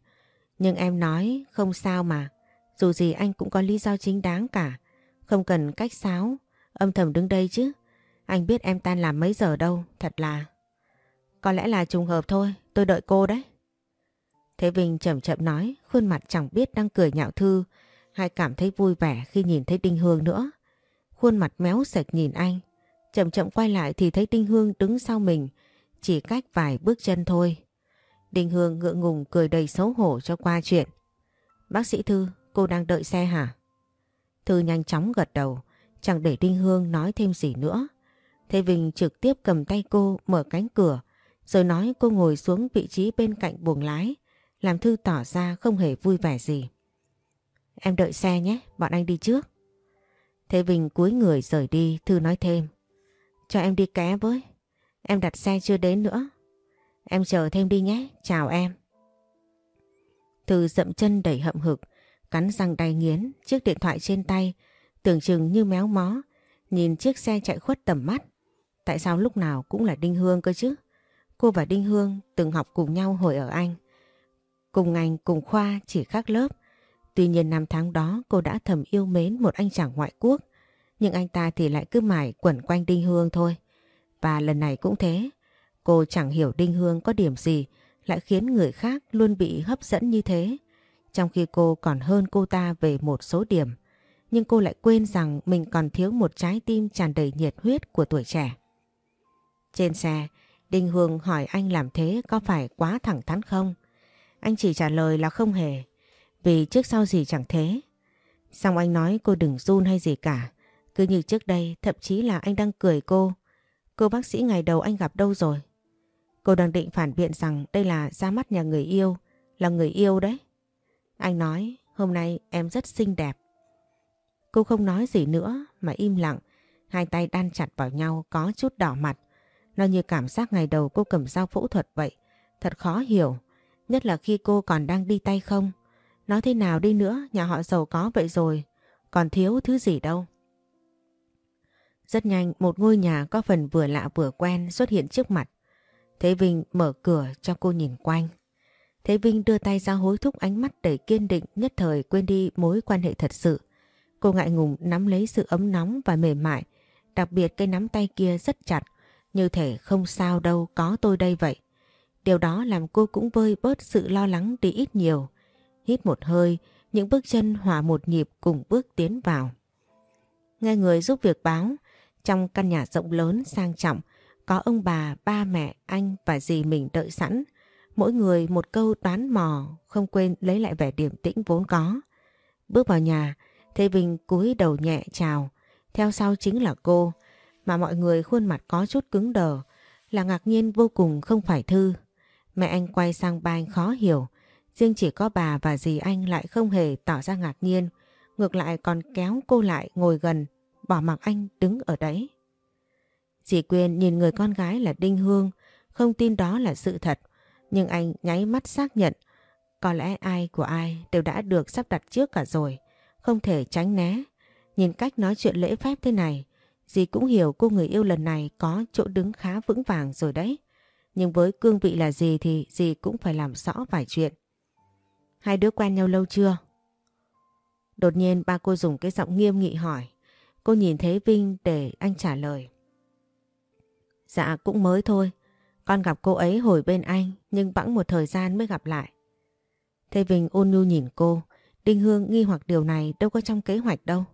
Nhưng em nói không sao mà. Dù gì anh cũng có lý do chính đáng cả. Không cần cách sáo, âm thầm đứng đây chứ. Anh biết em tan làm mấy giờ đâu, thật là... Có lẽ là trùng hợp thôi, tôi đợi cô đấy. Thế Vinh chậm chậm nói, khuôn mặt chẳng biết đang cười nhạo Thư hay cảm thấy vui vẻ khi nhìn thấy Đinh Hương nữa. Khuôn mặt méo sạch nhìn anh, chậm chậm quay lại thì thấy Đinh Hương đứng sau mình, chỉ cách vài bước chân thôi. Đình Hương ngượng ngùng cười đầy xấu hổ cho qua chuyện. Bác sĩ Thư, cô đang đợi xe hả? Thư nhanh chóng gật đầu, chẳng để Đinh Hương nói thêm gì nữa. Thế Vinh trực tiếp cầm tay cô mở cánh cửa, rồi nói cô ngồi xuống vị trí bên cạnh buồng lái, làm Thư tỏ ra không hề vui vẻ gì. Em đợi xe nhé, bọn anh đi trước. Thế Vinh cúi người rời đi, Thư nói thêm. Cho em đi ké với. Em đặt xe chưa đến nữa. Em chờ thêm đi nhé, chào em. Từ dậm chân đẩy hậm hực, cắn răng đay nghiến, chiếc điện thoại trên tay, tưởng chừng như méo mó, nhìn chiếc xe chạy khuất tầm mắt. Tại sao lúc nào cũng là Đinh Hương cơ chứ? Cô và Đinh Hương từng học cùng nhau hồi ở Anh. Cùng ngành, cùng khoa, chỉ khác lớp. Tuy nhiên năm tháng đó cô đã thầm yêu mến một anh chàng ngoại quốc. Nhưng anh ta thì lại cứ mải quẩn quanh Đinh Hương thôi. Và lần này cũng thế. Cô chẳng hiểu Đinh Hương có điểm gì lại khiến người khác luôn bị hấp dẫn như thế. Trong khi cô còn hơn cô ta về một số điểm. Nhưng cô lại quên rằng mình còn thiếu một trái tim tràn đầy nhiệt huyết của tuổi trẻ. Trên xe, Đinh Hương hỏi anh làm thế có phải quá thẳng thắn không? Anh chỉ trả lời là không hề. Vì trước sau gì chẳng thế. Xong anh nói cô đừng run hay gì cả. Cứ như trước đây, thậm chí là anh đang cười cô. Cô bác sĩ ngày đầu anh gặp đâu rồi? Cô đang định phản biện rằng đây là ra mắt nhà người yêu, là người yêu đấy. Anh nói, hôm nay em rất xinh đẹp. Cô không nói gì nữa mà im lặng, hai tay đan chặt vào nhau có chút đỏ mặt. Nó như cảm giác ngày đầu cô cầm dao phẫu thuật vậy, thật khó hiểu, nhất là khi cô còn đang đi tay không. Nói thế nào đi nữa, nhà họ giàu có vậy rồi, còn thiếu thứ gì đâu. Rất nhanh một ngôi nhà có phần vừa lạ vừa quen xuất hiện trước mặt. Thế Vinh mở cửa cho cô nhìn quanh. Thế Vinh đưa tay ra hối thúc ánh mắt đầy kiên định nhất thời quên đi mối quan hệ thật sự. Cô ngại ngùng nắm lấy sự ấm nóng và mềm mại, đặc biệt cái nắm tay kia rất chặt, như thể không sao đâu có tôi đây vậy. Điều đó làm cô cũng vơi bớt sự lo lắng đi ít nhiều. Hít một hơi, những bước chân hòa một nhịp cùng bước tiến vào. Nghe người giúp việc báo, trong căn nhà rộng lớn sang trọng, có ông bà, ba mẹ, anh và dì mình đợi sẵn. Mỗi người một câu đoán mò, không quên lấy lại vẻ điềm tĩnh vốn có. Bước vào nhà, Thế Vinh cúi đầu nhẹ chào, theo sau chính là cô, mà mọi người khuôn mặt có chút cứng đờ, là ngạc nhiên vô cùng không phải Thư. Mẹ anh quay sang ba anh khó hiểu, riêng chỉ có bà và dì anh lại không hề tỏ ra ngạc nhiên, ngược lại còn kéo cô lại ngồi gần, bỏ mặc anh đứng ở đấy. Dì Quyên nhìn người con gái là Đinh Hương, không tin đó là sự thật, nhưng anh nháy mắt xác nhận, có lẽ ai của ai đều đã được sắp đặt trước cả rồi, không thể tránh né. Nhìn cách nói chuyện lễ phép thế này, dì cũng hiểu cô người yêu lần này có chỗ đứng khá vững vàng rồi đấy. Nhưng với cương vị là gì thì dì cũng phải làm rõ vài chuyện. Hai đứa quen nhau lâu chưa? Đột nhiên ba cô dùng cái giọng nghiêm nghị hỏi. Cô nhìn thấy Vinh để anh trả lời. Dạ cũng mới thôi. Con gặp cô ấy hồi bên anh, nhưng bẵng một thời gian mới gặp lại. Thế Vinh ôn nhu nhìn cô. Đinh Hương nghi hoặc điều này đâu có trong kế hoạch đâu.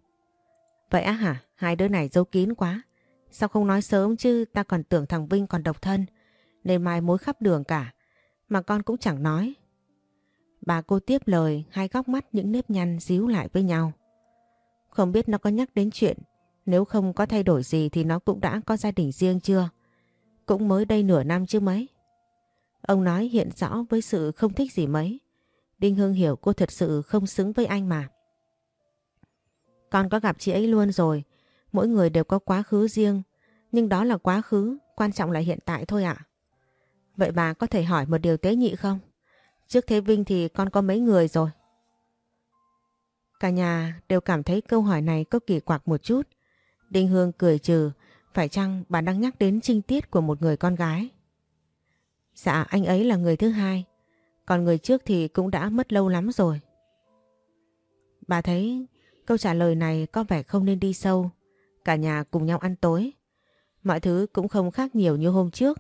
Vậy á hả? Hai đứa này giấu kín quá. Sao không nói sớm chứ ta còn tưởng thằng Vinh còn độc thân. Nên mai mối khắp đường cả. Mà con cũng chẳng nói. Bà cô tiếp lời, hai góc mắt những nếp nhăn díu lại với nhau. Không biết nó có nhắc đến chuyện, nếu không có thay đổi gì thì nó cũng đã có gia đình riêng chưa? Cũng mới đây nửa năm chứ mấy. Ông nói hiện rõ với sự không thích gì mấy. Đinh Hương hiểu cô thật sự không xứng với anh mà. Con có gặp chị ấy luôn rồi. Mỗi người đều có quá khứ riêng. Nhưng đó là quá khứ, quan trọng là hiện tại thôi ạ. Vậy bà có thể hỏi một điều tế nhị không? Trước Thế Vinh thì con có mấy người rồi? Cả nhà đều cảm thấy câu hỏi này có kỳ quặc một chút. Đinh Hương cười trừ, phải chăng bà đang nhắc đến trinh tiết của một người con gái? Dạ anh ấy là người thứ hai, còn người trước thì cũng đã mất lâu lắm rồi. Bà thấy câu trả lời này có vẻ không nên đi sâu, cả nhà cùng nhau ăn tối. Mọi thứ cũng không khác nhiều như hôm trước,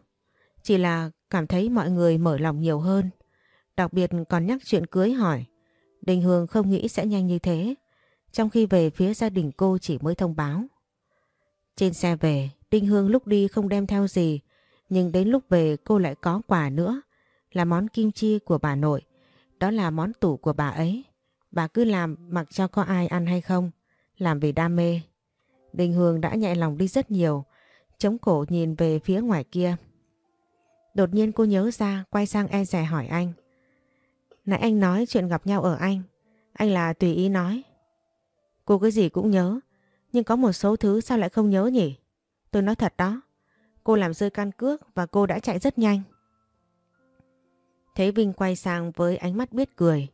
chỉ là cảm thấy mọi người mở lòng nhiều hơn. Đặc biệt còn nhắc chuyện cưới hỏi, Đình Hương không nghĩ sẽ nhanh như thế, trong khi về phía gia đình cô chỉ mới thông báo. Trên xe về, Đinh Hương lúc đi không đem theo gì, nhưng đến lúc về cô lại có quà nữa, là món kim chi của bà nội. Đó là món tủ của bà ấy. Bà cứ làm mặc cho có ai ăn hay không, làm vì đam mê. Đinh Hương đã nhẹ lòng đi rất nhiều, chống cổ nhìn về phía ngoài kia. Đột nhiên cô nhớ ra quay sang e rẻ hỏi anh. Nãy anh nói chuyện gặp nhau ở Anh. Anh là tùy ý nói. Cô cái gì cũng nhớ. Nhưng có một số thứ sao lại không nhớ nhỉ? Tôi nói thật đó. Cô làm rơi căn cước và cô đã chạy rất nhanh. Thế Vinh quay sang với ánh mắt biết cười.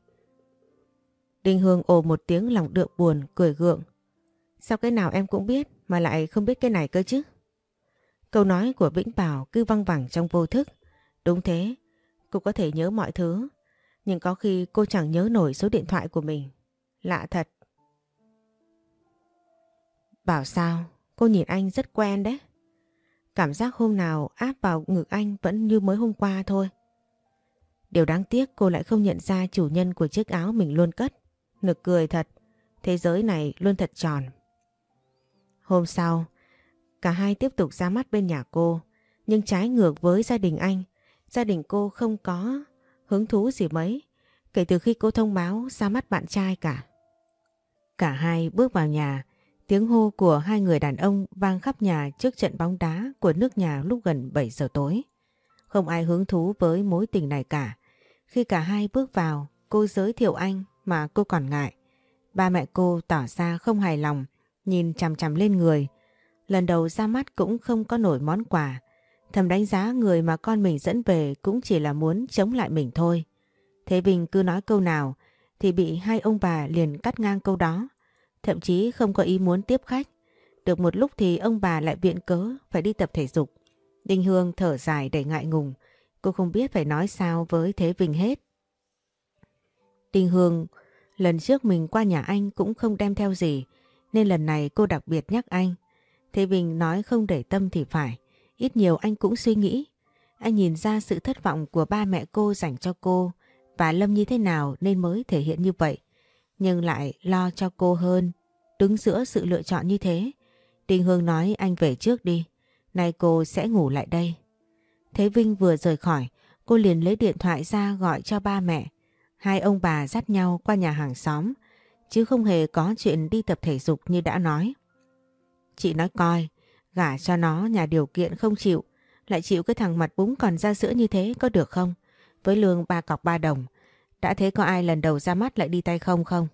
Đinh Hương ồ một tiếng lòng đượm buồn, cười gượng. Sao cái nào em cũng biết mà lại không biết cái này cơ chứ? Câu nói của Vĩnh Bảo cứ văng vẳng trong vô thức. Đúng thế, cô có thể nhớ mọi thứ, nhưng có khi cô chẳng nhớ nổi số điện thoại của mình. Lạ thật. Bảo sao, cô nhìn anh rất quen đấy. Cảm giác hôm nào áp vào ngực anh vẫn như mới hôm qua thôi. Điều đáng tiếc cô lại không nhận ra chủ nhân của chiếc áo mình luôn cất. Nực cười thật, thế giới này luôn thật tròn. Hôm sau, cả hai tiếp tục ra mắt bên nhà cô, nhưng trái ngược với gia đình anh, gia đình cô không có hứng thú gì mấy kể từ khi cô thông báo ra mắt bạn trai cả. Cả hai bước vào nhà, tiếng hô của hai người đàn ông vang khắp nhà trước trận bóng đá của nước nhà lúc gần 7 giờ tối. Không ai hứng thú với mối tình này cả. Khi cả hai bước vào, cô giới thiệu anh mà cô còn ngại. Ba mẹ cô tỏ ra không hài lòng, nhìn chằm chằm lên người. Lần đầu ra mắt cũng không có nổi món quà. Thầm đánh giá người mà con mình dẫn về cũng chỉ là muốn chống lại mình thôi. Thế bình cứ nói câu nào thì bị hai ông bà liền cắt ngang câu đó. Thậm chí không có ý muốn tiếp khách. Được một lúc thì ông bà lại viện cớ phải đi tập thể dục. Đinh Hương thở dài để ngại ngùng. Cô không biết phải nói sao với Thế Vinh hết. Đinh Hương, lần trước mình qua nhà anh cũng không đem theo gì. Nên lần này cô đặc biệt nhắc anh. Thế Vinh nói không để tâm thì phải. Ít nhiều anh cũng suy nghĩ. Anh nhìn ra sự thất vọng của ba mẹ cô dành cho cô và Lâm như thế nào nên mới thể hiện như vậy. Nhưng lại lo cho cô hơn, đứng giữa sự lựa chọn như thế. Đình Hương nói anh về trước đi, nay cô sẽ ngủ lại đây. Thế Vinh vừa rời khỏi, cô liền lấy điện thoại ra gọi cho ba mẹ. Hai ông bà dắt nhau qua nhà hàng xóm, chứ không hề có chuyện đi tập thể dục như đã nói. Chị nói coi, gả cho nó nhà điều kiện không chịu, lại chịu cái thằng mặt búng còn ra sữa như thế có được không? với lương ba cọc ba đồng. Đã thế có ai lần đầu ra mắt lại đi tay không không?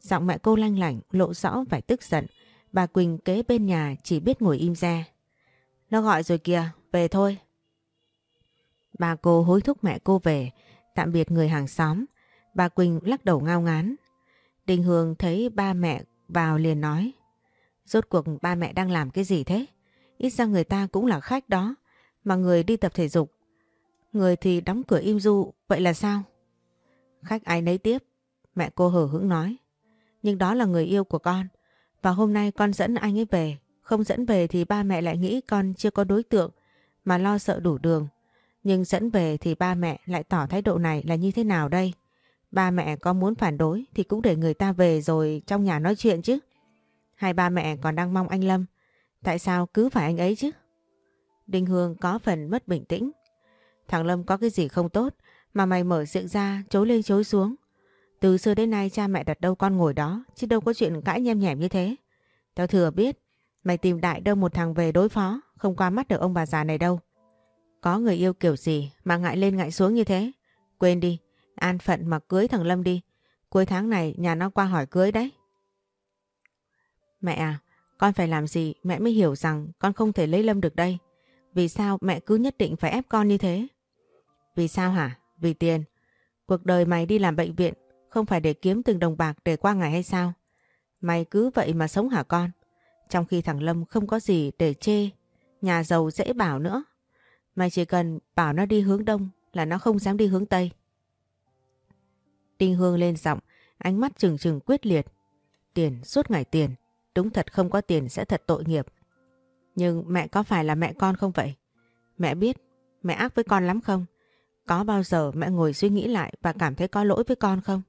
Giọng mẹ cô lanh lảnh, lộ rõ phải tức giận. Bà Quỳnh kế bên nhà chỉ biết ngồi im ra. Nó gọi rồi kìa, về thôi. Bà cô hối thúc mẹ cô về, tạm biệt người hàng xóm. Bà Quỳnh lắc đầu ngao ngán. Đình Hương thấy ba mẹ vào liền nói. Rốt cuộc ba mẹ đang làm cái gì thế? Ít ra người ta cũng là khách đó. Mà người đi tập thể dục Người thì đóng cửa im du, vậy là sao? Khách ai nấy tiếp, mẹ cô hở hững nói. Nhưng đó là người yêu của con. Và hôm nay con dẫn anh ấy về. Không dẫn về thì ba mẹ lại nghĩ con chưa có đối tượng mà lo sợ đủ đường. Nhưng dẫn về thì ba mẹ lại tỏ thái độ này là như thế nào đây? Ba mẹ có muốn phản đối thì cũng để người ta về rồi trong nhà nói chuyện chứ. Hai ba mẹ còn đang mong anh Lâm. Tại sao cứ phải anh ấy chứ? Đinh Hương có phần mất bình tĩnh. Thằng Lâm có cái gì không tốt mà mày mở miệng ra chối lên chối xuống. Từ xưa đến nay cha mẹ đặt đâu con ngồi đó chứ đâu có chuyện cãi nhem nhẻm như thế. Tao thừa biết mày tìm đại đâu một thằng về đối phó không qua mắt được ông bà già này đâu. Có người yêu kiểu gì mà ngại lên ngại xuống như thế. Quên đi, an phận mà cưới thằng Lâm đi. Cuối tháng này nhà nó qua hỏi cưới đấy. Mẹ à, con phải làm gì mẹ mới hiểu rằng con không thể lấy Lâm được đây. Vì sao mẹ cứ nhất định phải ép con như thế? Vì sao hả? Vì tiền. Cuộc đời mày đi làm bệnh viện không phải để kiếm từng đồng bạc để qua ngày hay sao? Mày cứ vậy mà sống hả con? Trong khi thằng Lâm không có gì để chê, nhà giàu dễ bảo nữa. Mày chỉ cần bảo nó đi hướng đông là nó không dám đi hướng tây. Đinh Hương lên giọng, ánh mắt trừng trừng quyết liệt. Tiền, suốt ngày tiền. Đúng thật không có tiền sẽ thật tội nghiệp. Nhưng mẹ có phải là mẹ con không vậy? Mẹ biết mẹ ác với con lắm không? Có bao giờ mẹ ngồi suy nghĩ lại và cảm thấy có lỗi với con không?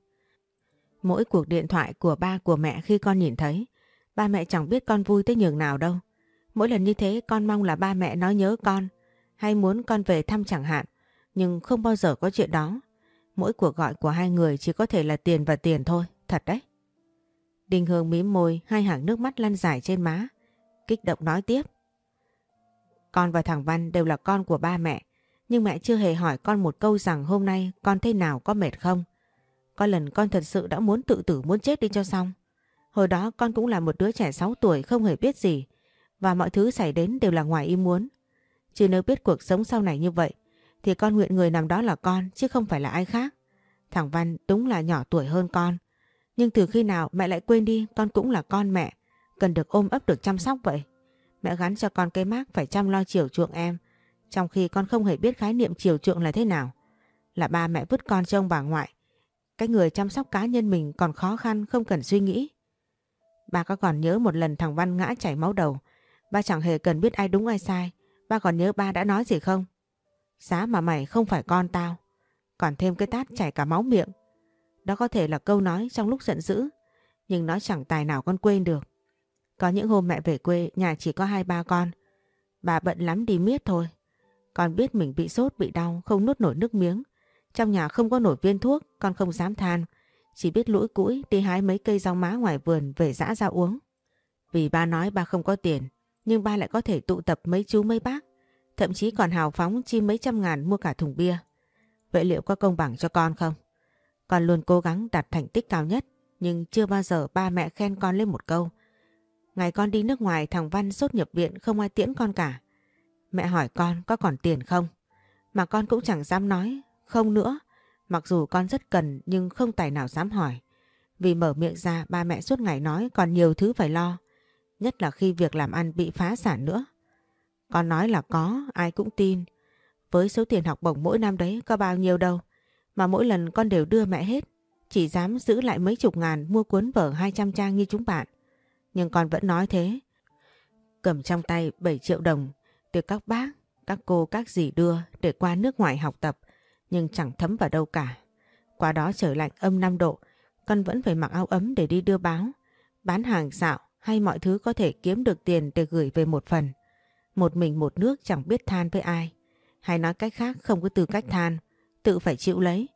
Mỗi cuộc điện thoại của ba của mẹ khi con nhìn thấy, ba mẹ chẳng biết con vui tới nhường nào đâu. Mỗi lần như thế con mong là ba mẹ nói nhớ con hay muốn con về thăm chẳng hạn, nhưng không bao giờ có chuyện đó. Mỗi cuộc gọi của hai người chỉ có thể là tiền và tiền thôi, thật đấy. Đình Hương mím môi, hai hàng nước mắt lăn dài trên má. Kích động nói tiếp. Con và thằng Văn đều là con của ba mẹ. Nhưng mẹ chưa hề hỏi con một câu rằng hôm nay con thế nào, có mệt không. Có lần con thật sự đã muốn tự tử, muốn chết đi cho xong. Hồi đó con cũng là một đứa trẻ 6 tuổi, không hề biết gì. Và mọi thứ xảy đến đều là ngoài ý muốn. Chứ nếu biết cuộc sống sau này như vậy, thì con nguyện người nằm đó là con, chứ không phải là ai khác. Thằng Văn đúng là nhỏ tuổi hơn con. Nhưng từ khi nào mẹ lại quên đi, con cũng là con mẹ. Cần được ôm ấp, được chăm sóc vậy. Mẹ gắn cho con cái mác phải chăm lo chiều chuộng em. Trong khi con không hề biết khái niệm chiều chuộng là thế nào. Là ba mẹ vứt con cho ông bà ngoại. Cái người chăm sóc cá nhân mình còn khó khăn, không cần suy nghĩ. Ba có còn nhớ một lần thằng Văn ngã chảy máu đầu. Ba chẳng hề cần biết ai đúng ai sai. Ba còn nhớ ba đã nói gì không? Giá mà mày không phải con tao. Còn thêm cái tát chảy cả máu miệng. Đó có thể là câu nói trong lúc giận dữ. Nhưng nó chẳng tài nào con quên được. Có những hôm mẹ về quê, nhà chỉ có hai ba con. Bà bận lắm đi miết thôi. Con biết mình bị sốt, bị đau, không nuốt nổi nước miếng. Trong nhà không có nổi viên thuốc, con không dám than. Chỉ biết lũi cũi, đi hái mấy cây rau má ngoài vườn về dã ra uống. Vì ba nói ba không có tiền, nhưng ba lại có thể tụ tập mấy chú mấy bác Thậm chí còn hào phóng chi mấy trăm ngàn mua cả thùng bia. Vậy liệu có công bằng cho con không? Con luôn cố gắng đạt thành tích cao nhất, nhưng chưa bao giờ ba mẹ khen con lên một câu. Ngày con đi nước ngoài, thằng Văn sốt nhập viện, không ai tiễn con cả. Mẹ hỏi con có còn tiền không? Mà con cũng chẳng dám nói, không nữa. Mặc dù con rất cần nhưng không tài nào dám hỏi. Vì mở miệng ra ba mẹ suốt ngày nói còn nhiều thứ phải lo. Nhất là khi việc làm ăn bị phá sản nữa. Con nói là có, ai cũng tin. Với số tiền học bổng mỗi năm đấy có bao nhiêu đâu. Mà mỗi lần con đều đưa mẹ hết. Chỉ dám giữ lại mấy chục ngàn mua cuốn vở 200 trang như chúng bạn. Nhưng con vẫn nói thế. Cầm trong tay 7 triệu đồng được các bác, các cô, các dì đưa để qua nước ngoài học tập. Nhưng chẳng thấm vào đâu cả. Qua đó trời lạnh âm 5 độ, con vẫn phải mặc áo ấm để đi đưa báo. Bán hàng dạo hay mọi thứ có thể kiếm được tiền để gửi về một phần. Một mình một nước chẳng biết than với ai. Hay nói cách khác không có tư cách than, tự phải chịu lấy.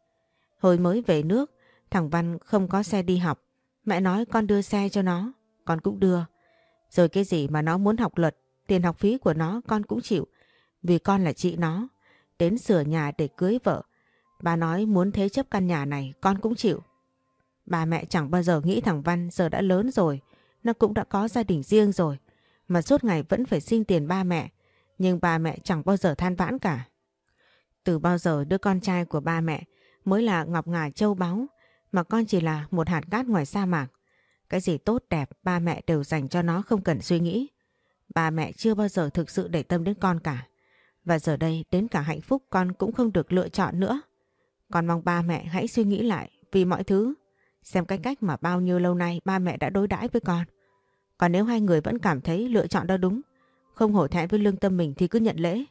Hồi mới về nước, thằng Văn không có xe đi học. Mẹ nói con đưa xe cho nó, con cũng đưa. Rồi cái gì mà nó muốn học luật, tiền học phí của nó con cũng chịu. Vì con là chị nó, đến sửa nhà để cưới vợ. Bà nói muốn thế chấp căn nhà này con cũng chịu. Bà mẹ chẳng bao giờ nghĩ thằng Văn giờ đã lớn rồi, nó cũng đã có gia đình riêng rồi mà suốt ngày vẫn phải xin tiền ba mẹ, nhưng ba mẹ chẳng bao giờ than vãn cả. Từ bao giờ đứa con trai của ba mẹ mới là ngọc ngà châu báu, mà con chỉ là một hạt cát ngoài sa mạc. Cái gì tốt đẹp ba mẹ đều dành cho nó không cần suy nghĩ. Ba mẹ chưa bao giờ thực sự để tâm đến con cả. Và giờ đây đến cả hạnh phúc con cũng không được lựa chọn nữa. Con mong ba mẹ hãy suy nghĩ lại vì mọi thứ. Xem cái cách mà bao nhiêu lâu nay ba mẹ đã đối đãi với con. Còn nếu hai người vẫn cảm thấy lựa chọn đó đúng, không hổ thẹn với lương tâm mình thì cứ nhận lễ.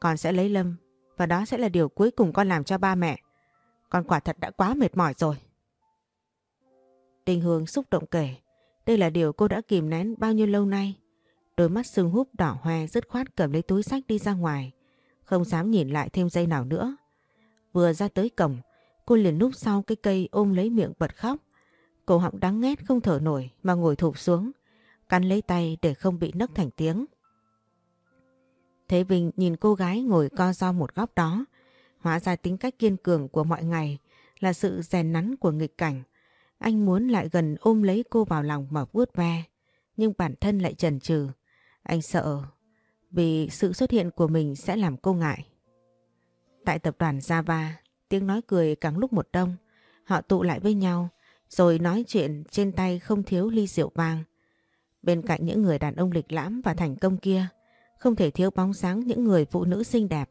Con sẽ lấy Lâm và đó sẽ là điều cuối cùng con làm cho ba mẹ. Con quả thật đã quá mệt mỏi rồi. Tình Hương xúc động kể, đây là điều cô đã kìm nén bao nhiêu lâu nay. Đôi mắt sưng húp đỏ hoe dứt khoát cầm lấy túi sách đi ra ngoài, không dám nhìn lại thêm giây nào nữa. Vừa ra tới cổng, cô liền núp sau cái cây ôm lấy miệng bật khóc. Cổ họng đắng nghét không thở nổi mà ngồi thụp xuống, cắn lấy tay để không bị nấc thành tiếng. Thế Vinh nhìn cô gái ngồi co do một góc đó, hóa ra tính cách kiên cường của mọi ngày là sự rèn nắn của nghịch cảnh. Anh muốn lại gần ôm lấy cô vào lòng mà vuốt ve, nhưng bản thân lại chần chừ. Anh sợ vì sự xuất hiện của mình sẽ làm cô ngại. Tại tập đoàn Java, tiếng nói cười càng lúc một đông. Họ tụ lại với nhau, rồi nói chuyện trên tay không thiếu ly rượu vang. Bên cạnh những người đàn ông lịch lãm và thành công kia, không thể thiếu bóng sáng những người phụ nữ xinh đẹp.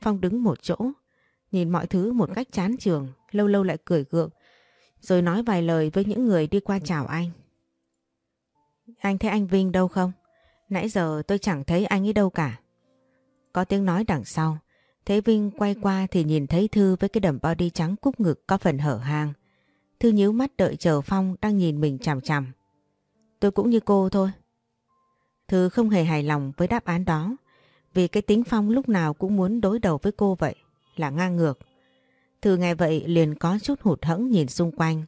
Phong đứng một chỗ, nhìn mọi thứ một cách chán trường, lâu lâu lại cười gượng, rồi nói vài lời với những người đi qua chào anh. Anh thấy anh Vinh đâu không? Nãy giờ tôi chẳng thấy anh ấy đâu cả. Có tiếng nói đằng sau, Thế Vinh quay qua thì nhìn thấy Thư với cái đầm body trắng cúc ngực có phần hở hang. Thư nhíu mắt đợi chờ Phong đang nhìn mình chằm chằm. Tôi cũng như cô thôi. Thư không hề hài lòng với đáp án đó vì cái tính Phong lúc nào cũng muốn đối đầu với cô vậy là ngang ngược. Thư nghe vậy liền có chút hụt hẫng nhìn xung quanh.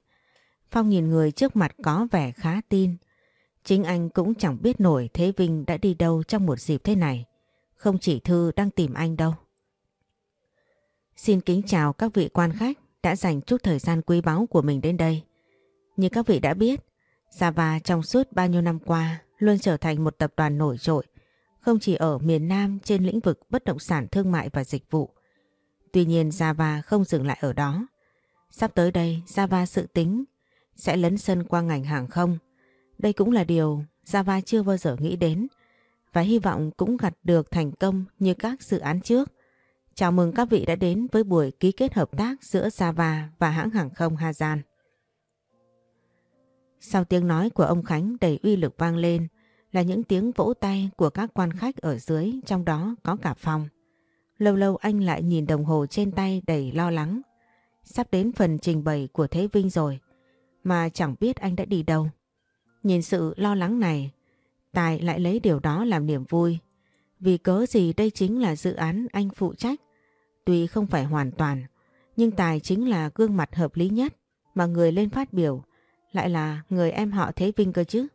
Phong nhìn người trước mặt có vẻ khá tin. Chính anh cũng chẳng biết nổi Thế Vinh đã đi đâu trong một dịp thế này. Không chỉ Thư đang tìm anh đâu. Xin kính chào các vị quan khách đã dành chút thời gian quý báu của mình đến đây. Như các vị đã biết, Java trong suốt bao nhiêu năm qua luôn trở thành một tập đoàn nổi trội, không chỉ ở miền Nam trên lĩnh vực bất động sản thương mại và dịch vụ. Tuy nhiên Java không dừng lại ở đó. Sắp tới đây Java sự tính sẽ lấn sân qua ngành hàng không. Đây cũng là điều Java chưa bao giờ nghĩ đến và hy vọng cũng gặt được thành công như các dự án trước. Chào mừng các vị đã đến với buổi ký kết hợp tác giữa Java và hãng hàng không Hazan. Sau tiếng nói của ông Khánh đầy uy lực vang lên, là những tiếng vỗ tay của các quan khách ở dưới, trong đó có cả Phong. Lâu lâu anh lại nhìn đồng hồ trên tay đầy lo lắng. Sắp đến phần trình bày của Thế Vinh rồi, mà chẳng biết anh đã đi đâu. Nhìn sự lo lắng này Tài lại lấy điều đó làm niềm vui. Vì cớ gì đây chính là dự án anh phụ trách. Tuy không phải hoàn toàn, nhưng Tài chính là gương mặt hợp lý nhất mà người lên phát biểu lại là người em họ Thế Vinh cơ chứ.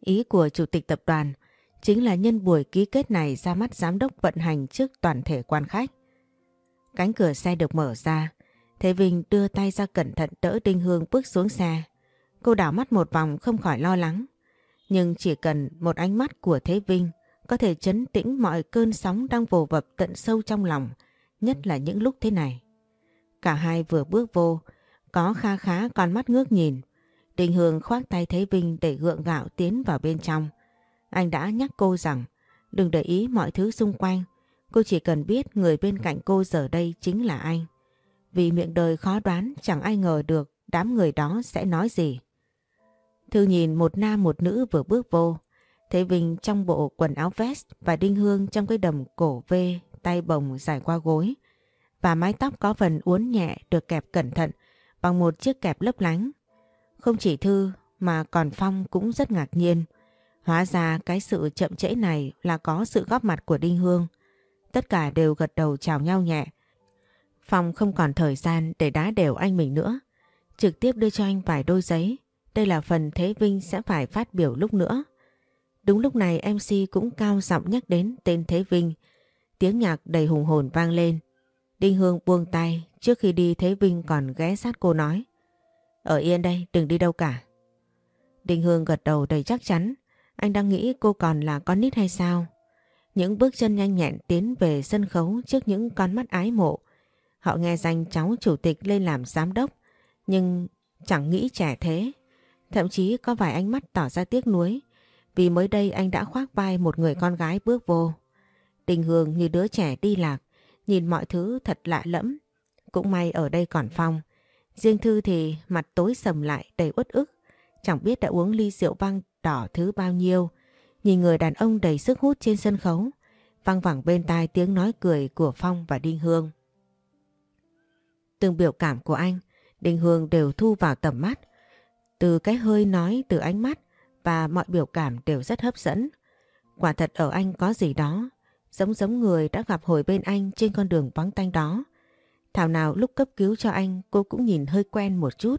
Ý của chủ tịch tập đoàn chính là nhân buổi ký kết này ra mắt giám đốc vận hành trước toàn thể quan khách. Cánh cửa xe được mở ra, Thế Vinh đưa tay ra cẩn thận đỡ Đinh Hương bước xuống xe. Cô đảo mắt một vòng không khỏi lo lắng. Nhưng chỉ cần một ánh mắt của Thế Vinh có thể chấn tĩnh mọi cơn sóng đang vồ vập tận sâu trong lòng, nhất là những lúc thế này. Cả hai vừa bước vô, có kha khá con mắt ngước nhìn. Đình Hương khoác tay Thế Vinh để gượng gạo tiến vào bên trong. Anh đã nhắc cô rằng đừng để ý mọi thứ xung quanh. Cô chỉ cần biết người bên cạnh cô giờ đây chính là anh. Vì miệng đời khó đoán chẳng ai ngờ được đám người đó sẽ nói gì. Thư nhìn một nam một nữ vừa bước vô. Thế Vinh trong bộ quần áo vest và Đinh Hương trong cái đầm cổ vê, tay bồng dài qua gối. Và mái tóc có phần uốn nhẹ được kẹp cẩn thận bằng một chiếc kẹp lấp lánh. Không chỉ Thư mà còn Phong cũng rất ngạc nhiên. Hóa ra cái sự chậm trễ này là có sự góp mặt của Đinh Hương. Tất cả đều gật đầu chào nhau nhẹ. Phong không còn thời gian để đá đều anh mình nữa. Trực tiếp đưa cho anh vài đôi giấy đây là phần Thế Vinh sẽ phải phát biểu lúc nữa. Đúng lúc này MC cũng cao giọng nhắc đến tên Thế Vinh. Tiếng nhạc đầy hùng hồn vang lên. Đinh Hương buông tay trước khi đi Thế Vinh còn ghé sát cô nói. Ở yên đây, đừng đi đâu cả. Đinh Hương gật đầu đầy chắc chắn. Anh đang nghĩ cô còn là con nít hay sao? Những bước chân nhanh nhẹn tiến về sân khấu trước những con mắt ái mộ. Họ nghe danh cháu chủ tịch lên làm giám đốc, nhưng chẳng nghĩ trẻ thế Thậm chí có vài ánh mắt tỏ ra tiếc nuối vì mới đây anh đã khoác vai một người con gái bước vô. Đình Hương như đứa trẻ đi lạc, nhìn mọi thứ thật lạ lẫm. Cũng may ở đây còn Phong. Riêng Thư thì mặt tối sầm lại đầy uất ức. Chẳng biết đã uống ly rượu vang đỏ thứ bao nhiêu. Nhìn người đàn ông đầy sức hút trên sân khấu. Văng vẳng bên tai tiếng nói cười của Phong và Đinh Hương. Từng biểu cảm của anh, Đinh Hương đều thu vào tầm mắt. Từ cái hơi nói, từ ánh mắt và mọi biểu cảm đều rất hấp dẫn. Quả thật ở anh có gì đó, giống giống người đã gặp hồi bên anh trên con đường vắng tanh đó. Thảo nào lúc cấp cứu cho anh cô cũng nhìn hơi quen một chút.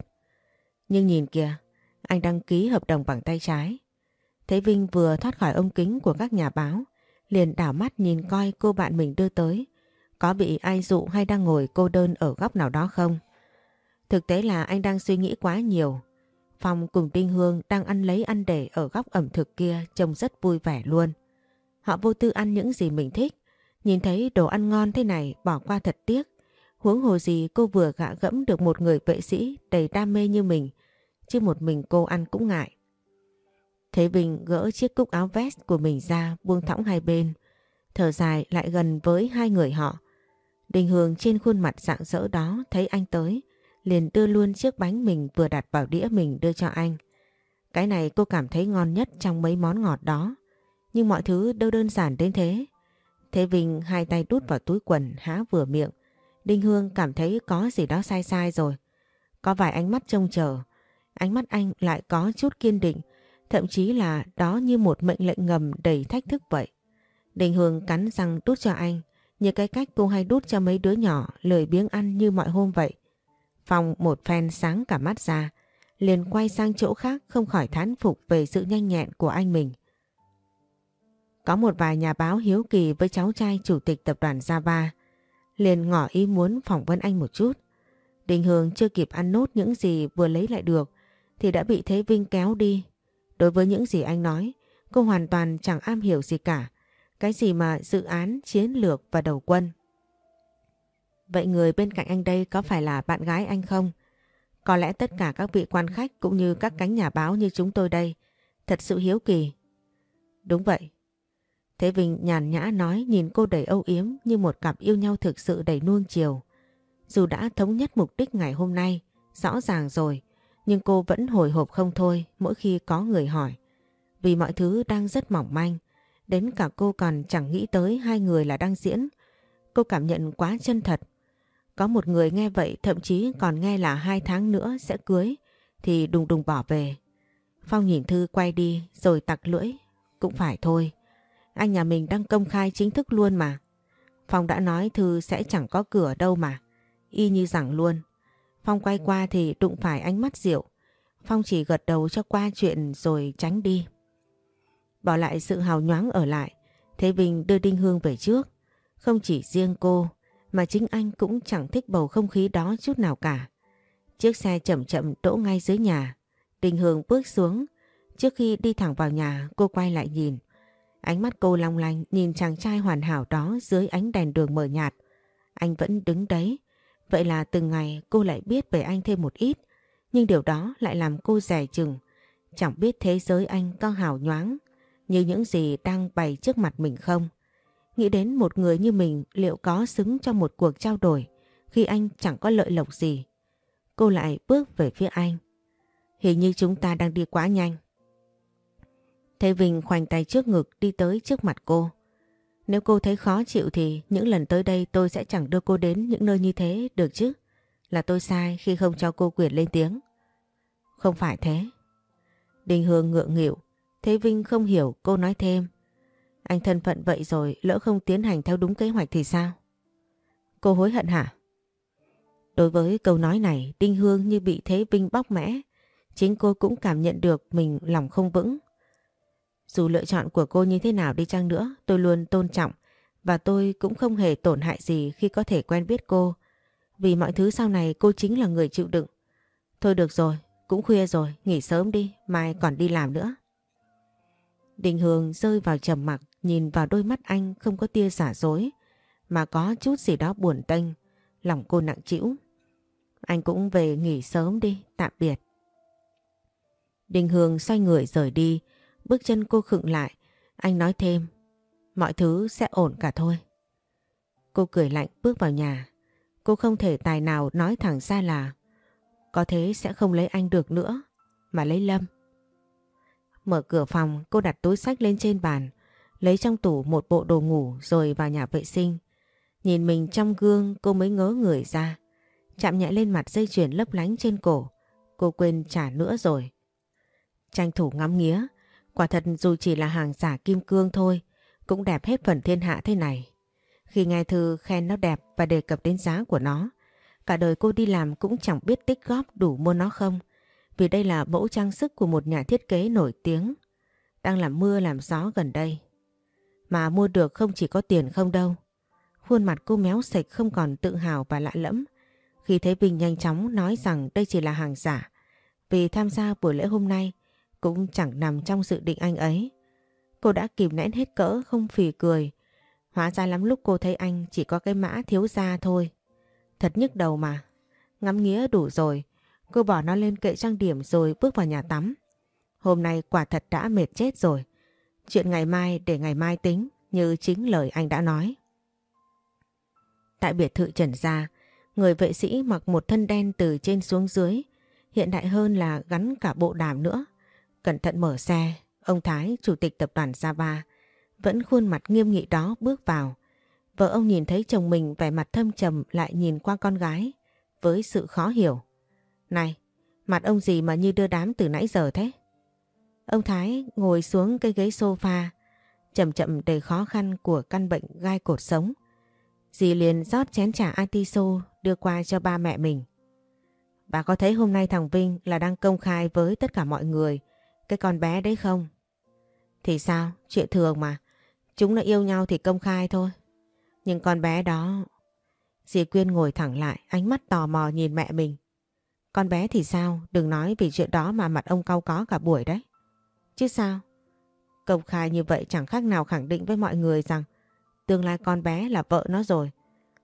Nhưng nhìn kìa, anh đăng ký hợp đồng bằng tay trái. Thấy Vinh vừa thoát khỏi ống kính của các nhà báo, liền đảo mắt nhìn coi cô bạn mình đưa tới. Có bị ai dụ hay đang ngồi cô đơn ở góc nào đó không? Thực tế là anh đang suy nghĩ quá nhiều Phong cùng Đinh Hương đang ăn lấy ăn để ở góc ẩm thực kia trông rất vui vẻ luôn. Họ vô tư ăn những gì mình thích. Nhìn thấy đồ ăn ngon thế này, bỏ qua thật tiếc. Huống hồ gì cô vừa gạ gẫm được một người vệ sĩ đầy đam mê như mình. Chứ một mình cô ăn cũng ngại. Thế Bình gỡ chiếc cúc áo vest của mình ra, buông thõng hai bên. Thở dài lại gần với hai người họ. Đình Hương trên khuôn mặt dạng dỡ đó thấy anh tới liền đưa luôn chiếc bánh mình vừa đặt vào đĩa mình đưa cho anh. Cái này cô cảm thấy ngon nhất trong mấy món ngọt đó. Nhưng mọi thứ đâu đơn giản đến thế. Thế Vinh hai tay đút vào túi quần, há vừa miệng. Đinh Hương cảm thấy có gì đó sai sai rồi. Có vài ánh mắt trông chờ. Ánh mắt anh lại có chút kiên định. Thậm chí là đó như một mệnh lệnh ngầm đầy thách thức vậy. đinh Hương cắn răng đút cho anh. Như cái cách cô hay đút cho mấy đứa nhỏ lười biếng ăn như mọi hôm vậy. Phong một phen sáng cả mắt ra, liền quay sang chỗ khác không khỏi thán phục về sự nhanh nhẹn của anh mình. Có một vài nhà báo hiếu kỳ với cháu trai chủ tịch tập đoàn Java. liền ngỏ ý muốn phỏng vấn anh một chút. Đình Hương chưa kịp ăn nốt những gì vừa lấy lại được thì đã bị Thế Vinh kéo đi. Đối với những gì anh nói, cô hoàn toàn chẳng am hiểu gì cả. Cái gì mà dự án, chiến lược và đầu quân. Vậy người bên cạnh anh đây có phải là bạn gái anh không? Có lẽ tất cả các vị quan khách cũng như các cánh nhà báo như chúng tôi đây thật sự hiếu kỳ. Đúng vậy. Thế Vinh nhàn nhã nói nhìn cô đầy âu yếm như một cặp yêu nhau thực sự đầy nuông chiều. Dù đã thống nhất mục đích ngày hôm nay, rõ ràng rồi, nhưng cô vẫn hồi hộp không thôi mỗi khi có người hỏi. Vì mọi thứ đang rất mỏng manh, đến cả cô còn chẳng nghĩ tới hai người là đang diễn. Cô cảm nhận quá chân thật. Có một người nghe vậy, thậm chí còn nghe là hai tháng nữa sẽ cưới, thì đùng đùng bỏ về. Phong nhìn Thư quay đi, rồi tặc lưỡi. Cũng phải thôi. Anh nhà mình đang công khai chính thức luôn mà. Phong đã nói Thư sẽ chẳng có cửa đâu mà. Y như rằng luôn. Phong quay qua thì đụng phải ánh mắt rượu. Phong chỉ gật đầu cho qua chuyện rồi tránh đi. Bỏ lại sự hào nhoáng ở lại. Thế Vinh đưa Đinh Hương về trước. Không chỉ riêng cô mà chính anh cũng chẳng thích bầu không khí đó chút nào cả. Chiếc xe chậm chậm đỗ ngay dưới nhà. Đình Hương bước xuống. Trước khi đi thẳng vào nhà, cô quay lại nhìn. Ánh mắt cô long lanh nhìn chàng trai hoàn hảo đó dưới ánh đèn đường mờ nhạt. Anh vẫn đứng đấy. Vậy là từng ngày cô lại biết về anh thêm một ít. Nhưng điều đó lại làm cô rẻ chừng. Chẳng biết thế giới anh có hào nhoáng, như những gì đang bày trước mặt mình không. Nghĩ đến một người như mình liệu có xứng cho một cuộc trao đổi khi anh chẳng có lợi lộc gì. Cô lại bước về phía anh. Hình như chúng ta đang đi quá nhanh. Thế Vinh khoanh tay trước ngực đi tới trước mặt cô. Nếu cô thấy khó chịu thì những lần tới đây tôi sẽ chẳng đưa cô đến những nơi như thế, được chứ. Là tôi sai khi không cho cô quyền lên tiếng. Không phải thế. Đình Hương ngượng nghịu. Thế Vinh không hiểu cô nói thêm. Anh thân phận vậy rồi lỡ không tiến hành theo đúng kế hoạch thì sao? Cô hối hận hả? Đối với câu nói này, Đinh Hương như bị Thế Vinh bóc mẽ. Chính cô cũng cảm nhận được mình lòng không vững. Dù lựa chọn của cô như thế nào đi chăng nữa, tôi luôn tôn trọng và tôi cũng không hề tổn hại gì khi có thể quen biết cô. Vì mọi thứ sau này cô chính là người chịu đựng. Thôi được rồi, cũng khuya rồi, nghỉ sớm đi, mai còn đi làm nữa. Đình Hương rơi vào trầm mặc, nhìn vào đôi mắt anh không có tia giả dối, mà có chút gì đó buồn tênh, lòng cô nặng trĩu. Anh cũng về nghỉ sớm đi, tạm biệt. Đình Hương xoay người rời đi, bước chân cô khựng lại. Anh nói thêm, mọi thứ sẽ ổn cả thôi. Cô cười lạnh bước vào nhà. Cô không thể tài nào nói thẳng ra là có thế sẽ không lấy anh được nữa, mà lấy Lâm. Mở cửa phòng, cô đặt túi sách lên trên bàn, lấy trong tủ một bộ đồ ngủ rồi vào nhà vệ sinh. Nhìn mình trong gương cô mới ngớ người ra. Chạm nhẹ lên mặt dây chuyền lấp lánh trên cổ. Cô quên trả nữa rồi. Tranh thủ ngắm nghía. Quả thật dù chỉ là hàng giả kim cương thôi, cũng đẹp hết phần thiên hạ thế này. Khi nghe Thư khen nó đẹp và đề cập đến giá của nó, cả đời cô đi làm cũng chẳng biết tích góp đủ mua nó không. Vì đây là mẫu trang sức của một nhà thiết kế nổi tiếng, đang làm mưa làm gió gần đây. Mà mua được không chỉ có tiền không đâu. Khuôn mặt cô méo sạch không còn tự hào và lạ lẫm. Khi thấy Bình nhanh chóng nói rằng đây chỉ là hàng giả. Vì tham gia buổi lễ hôm nay cũng chẳng nằm trong dự định anh ấy. Cô đã kìm nén hết cỡ, không phì cười. Hóa ra lắm lúc cô thấy anh chỉ có cái mã thiếu da thôi. Thật nhức đầu mà. Ngắm nghĩa đủ rồi. Cô bỏ nó lên kệ trang điểm rồi bước vào nhà tắm. Hôm nay quả thật đã mệt chết rồi. Chuyện ngày mai để ngày mai tính như chính lời anh đã nói. Tại biệt thự Trần Gia, người vệ sĩ mặc một thân đen từ trên xuống dưới, hiện đại hơn là gắn cả bộ đàm nữa. Cẩn thận mở xe, ông Thái, chủ tịch tập đoàn Java, vẫn khuôn mặt nghiêm nghị đó bước vào. Vợ ông nhìn thấy chồng mình vẻ mặt thâm trầm lại nhìn qua con gái với sự khó hiểu. Này, mặt ông gì mà như đưa đám từ nãy giờ thế? Ông Thái ngồi xuống cái ghế sofa, chậm chậm đầy khó khăn của căn bệnh gai cột sống. Dì liền rót chén trà atiso đưa qua cho ba mẹ mình. Bà có thấy hôm nay thằng Vinh là đang công khai với tất cả mọi người cái con bé đấy không? Thì sao? Chuyện thường mà. Chúng nó yêu nhau thì công khai thôi. Nhưng con bé đó... Dì Quyên ngồi thẳng lại, ánh mắt tò mò nhìn mẹ mình. Con bé thì sao? Đừng nói vì chuyện đó mà mặt ông cau có cả buổi đấy. Chứ sao? Công khai như vậy chẳng khác nào khẳng định với mọi người rằng tương lai con bé là vợ nó rồi.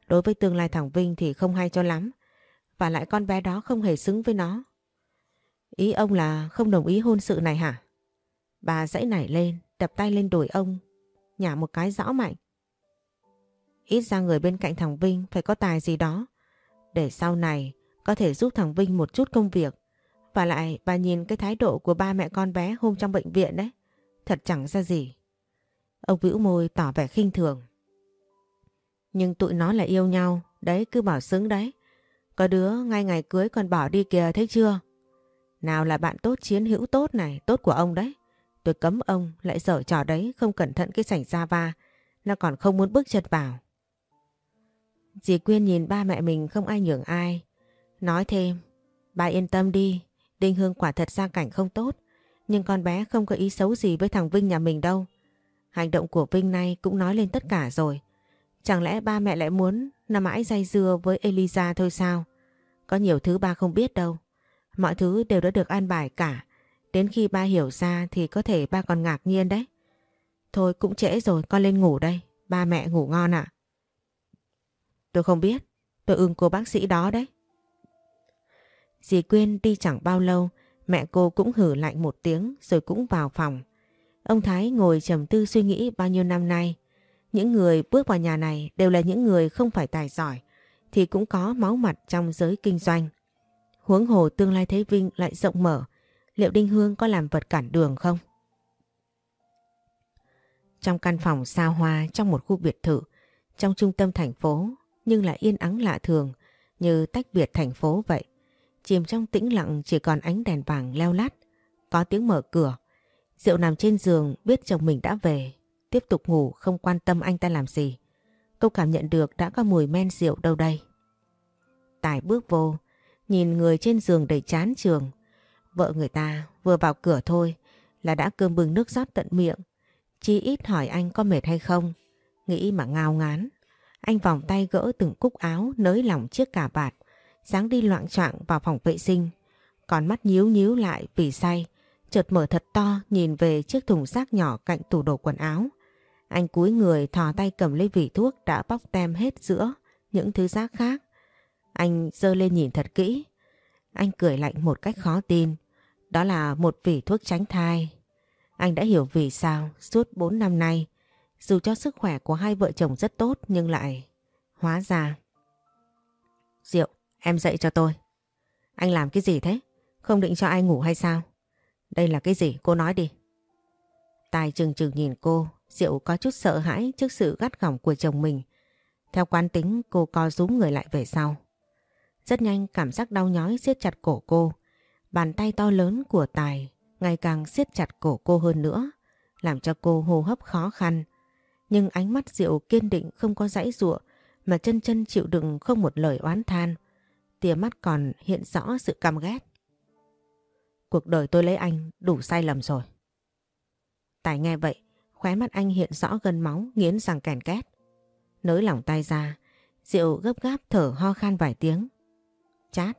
Đối với tương lai thằng Vinh thì không hay cho lắm. Và lại con bé đó không hề xứng với nó. Ý ông là không đồng ý hôn sự này hả? Bà dãy nảy lên, đập tay lên đùi ông, nhả một cái rõ mạnh. Ít ra người bên cạnh thằng Vinh phải có tài gì đó. Để sau này có thể giúp thằng Vinh một chút công việc. Và lại bà nhìn cái thái độ của ba mẹ con bé hôm trong bệnh viện đấy. Thật chẳng ra gì. Ông vĩu môi tỏ vẻ khinh thường. Nhưng tụi nó là yêu nhau. Đấy cứ bảo xứng đấy. Có đứa ngay ngày cưới còn bỏ đi kìa thấy chưa? Nào là bạn tốt chiến hữu tốt này, tốt của ông đấy. Tôi cấm ông lại dở trò đấy không cẩn thận cái sảnh ra va. Nó còn không muốn bước chân vào. Dì Quyên nhìn ba mẹ mình không ai nhường ai. Nói thêm, bà yên tâm đi, Đinh Hương quả thật gia cảnh không tốt. Nhưng con bé không có ý xấu gì với thằng Vinh nhà mình đâu. Hành động của Vinh nay cũng nói lên tất cả rồi. Chẳng lẽ ba mẹ lại muốn nó mãi dây dưa với Eliza thôi sao? Có nhiều thứ ba không biết đâu. Mọi thứ đều đã được an bài cả. Đến khi ba hiểu ra thì có thể ba còn ngạc nhiên đấy. Thôi cũng trễ rồi, con lên ngủ đây. Ba mẹ ngủ ngon ạ. Tôi không biết. Tôi ưng cô bác sĩ đó đấy. Dì Quyên đi chẳng bao lâu. Mẹ cô cũng hử lạnh một tiếng rồi cũng vào phòng. Ông Thái ngồi trầm tư suy nghĩ bao nhiêu năm nay. Những người bước vào nhà này đều là những người không phải tài giỏi thì cũng có máu mặt trong giới kinh doanh. Huống hồ tương lai thế Vinh lại rộng mở, liệu Đinh Hương có làm vật cản đường không? Trong căn phòng xa hoa trong một khu biệt thự, trong trung tâm thành phố, nhưng lại yên ắng lạ thường, như tách biệt thành phố vậy. Chìm trong tĩnh lặng chỉ còn ánh đèn vàng leo lát, có tiếng mở cửa. Diệu nằm trên giường biết chồng mình đã về, tiếp tục ngủ không quan tâm anh ta làm gì. Cô cảm nhận được đã có mùi men rượu đâu đây. Tài bước vô, nhìn người trên giường đầy chán trường. Vợ người ta vừa vào cửa thôi là đã cơm bừng nước rót tận miệng. Chi ít hỏi anh có mệt hay không. Nghĩ mà ngao ngán. Anh vòng tay gỡ từng cúc áo nới lỏng chiếc cà vạt. Sáng đi loạn choạng vào phòng vệ sinh. Còn mắt nhíu nhíu lại vì say. Chợt mở thật to nhìn về chiếc thùng rác nhỏ cạnh tủ đồ quần áo. Anh cúi người thò tay cầm lấy vỉ thuốc đã bóc tem hết giữa những thứ rác khác. Anh dơ lên nhìn thật kỹ. Anh cười lạnh một cách khó tin. Đó là một vỉ thuốc tránh thai. Anh đã hiểu vì sao suốt 4 năm nay, dù cho sức khỏe của hai vợ chồng rất tốt nhưng lại hóa ra. rượu em dậy cho tôi. Anh làm cái gì thế? Không định cho ai ngủ hay sao? Đây là cái gì? Cô nói đi. Tài chừng chừng nhìn cô, Diệu có chút sợ hãi trước sự gắt gỏng của chồng mình. Theo quán tính cô co rúm người lại về sau. Rất nhanh cảm giác đau nhói siết chặt cổ cô. Bàn tay to lớn của Tài ngày càng siết chặt cổ cô hơn nữa, làm cho cô hô hấp khó khăn. Nhưng ánh mắt Diệu kiên định không có dãy ruộng mà chân chân chịu đựng không một lời oán than. Tia mắt còn hiện rõ sự căm ghét. Cuộc đời tôi lấy anh đủ sai lầm rồi. Tài nghe vậy, khóe mắt anh hiện rõ gân máu nghiến răng kèn két. Nới lỏng tay ra, Diệu gấp gáp thở ho khan vài tiếng. Chát.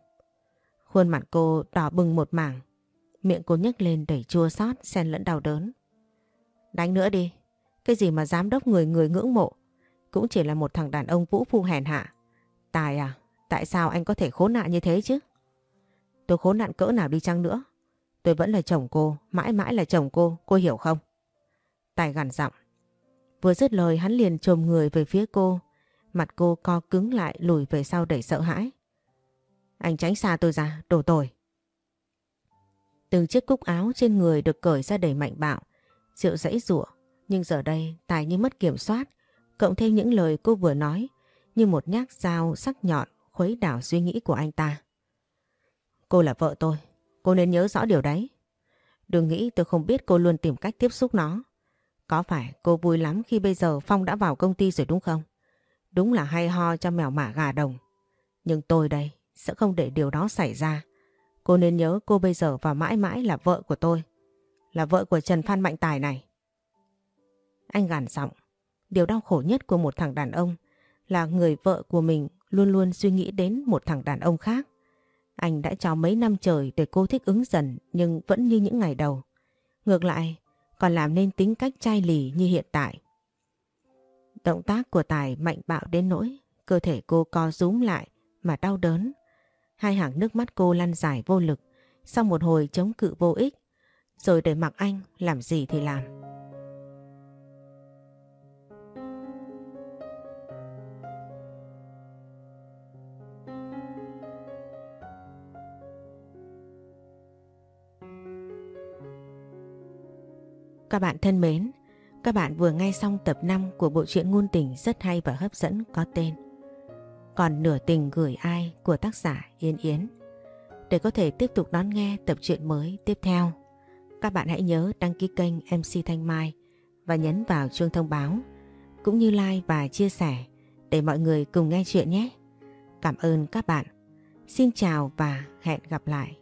Khuôn mặt cô đỏ bừng một mảng. Miệng cô nhếch lên đầy chua xót xen lẫn đau đớn. Đánh nữa đi. Cái gì mà giám đốc người người ngưỡng mộ. Cũng chỉ là một thằng đàn ông vũ phu hèn hạ. Tài à, tại sao anh có thể khốn nạn như thế chứ? Tôi khốn nạn cỡ nào đi chăng nữa. Tôi vẫn là chồng cô, mãi mãi là chồng cô, cô hiểu không? Tài gằn giọng. Vừa dứt lời hắn liền trồm người về phía cô. Mặt cô co cứng lại lùi về sau đầy sợ hãi. Anh tránh xa tôi ra, đổ tồi. Từng chiếc cúc áo trên người được cởi ra đầy mạnh bạo. Rượu dãy rủa nhưng giờ đây Tài như mất kiểm soát. Cộng thêm những lời cô vừa nói như một nhát dao sắc nhọn khuấy đảo suy nghĩ của anh ta. Cô là vợ tôi. Cô nên nhớ rõ điều đấy. Đừng nghĩ tôi không biết cô luôn tìm cách tiếp xúc nó. Có phải cô vui lắm khi bây giờ Phong đã vào công ty rồi đúng không? Đúng là hay ho cho mèo mả gà đồng. Nhưng tôi đây sẽ không để điều đó xảy ra. Cô nên nhớ cô bây giờ và mãi mãi là vợ của tôi. Là vợ của Trần Phan Mạnh Tài này. Anh gàn giọng. Điều đau khổ nhất của một thằng đàn ông là người vợ của mình luôn luôn suy nghĩ đến một thằng đàn ông khác. Anh đã cho mấy năm trời để cô thích ứng dần nhưng vẫn như những ngày đầu. Ngược lại, còn làm nên tính cách chai lì như hiện tại. Động tác của Tài mạnh bạo đến nỗi cơ thể cô co rúm lại mà đau đớn. Hai hàng nước mắt cô lăn dài vô lực sau một hồi chống cự vô ích rồi để mặc anh làm gì thì làm. Các bạn thân mến, các bạn vừa nghe xong tập 5 của bộ truyện ngôn tình rất hay và hấp dẫn có tên Còn nửa tình gửi ai của tác giả Yên Yến. Để có thể tiếp tục đón nghe tập truyện mới tiếp theo, các bạn hãy nhớ đăng ký kênh MC Thanh Mai và nhấn vào chuông thông báo, cũng như like và chia sẻ để mọi người cùng nghe chuyện nhé. Cảm ơn các bạn. Xin chào và hẹn gặp lại.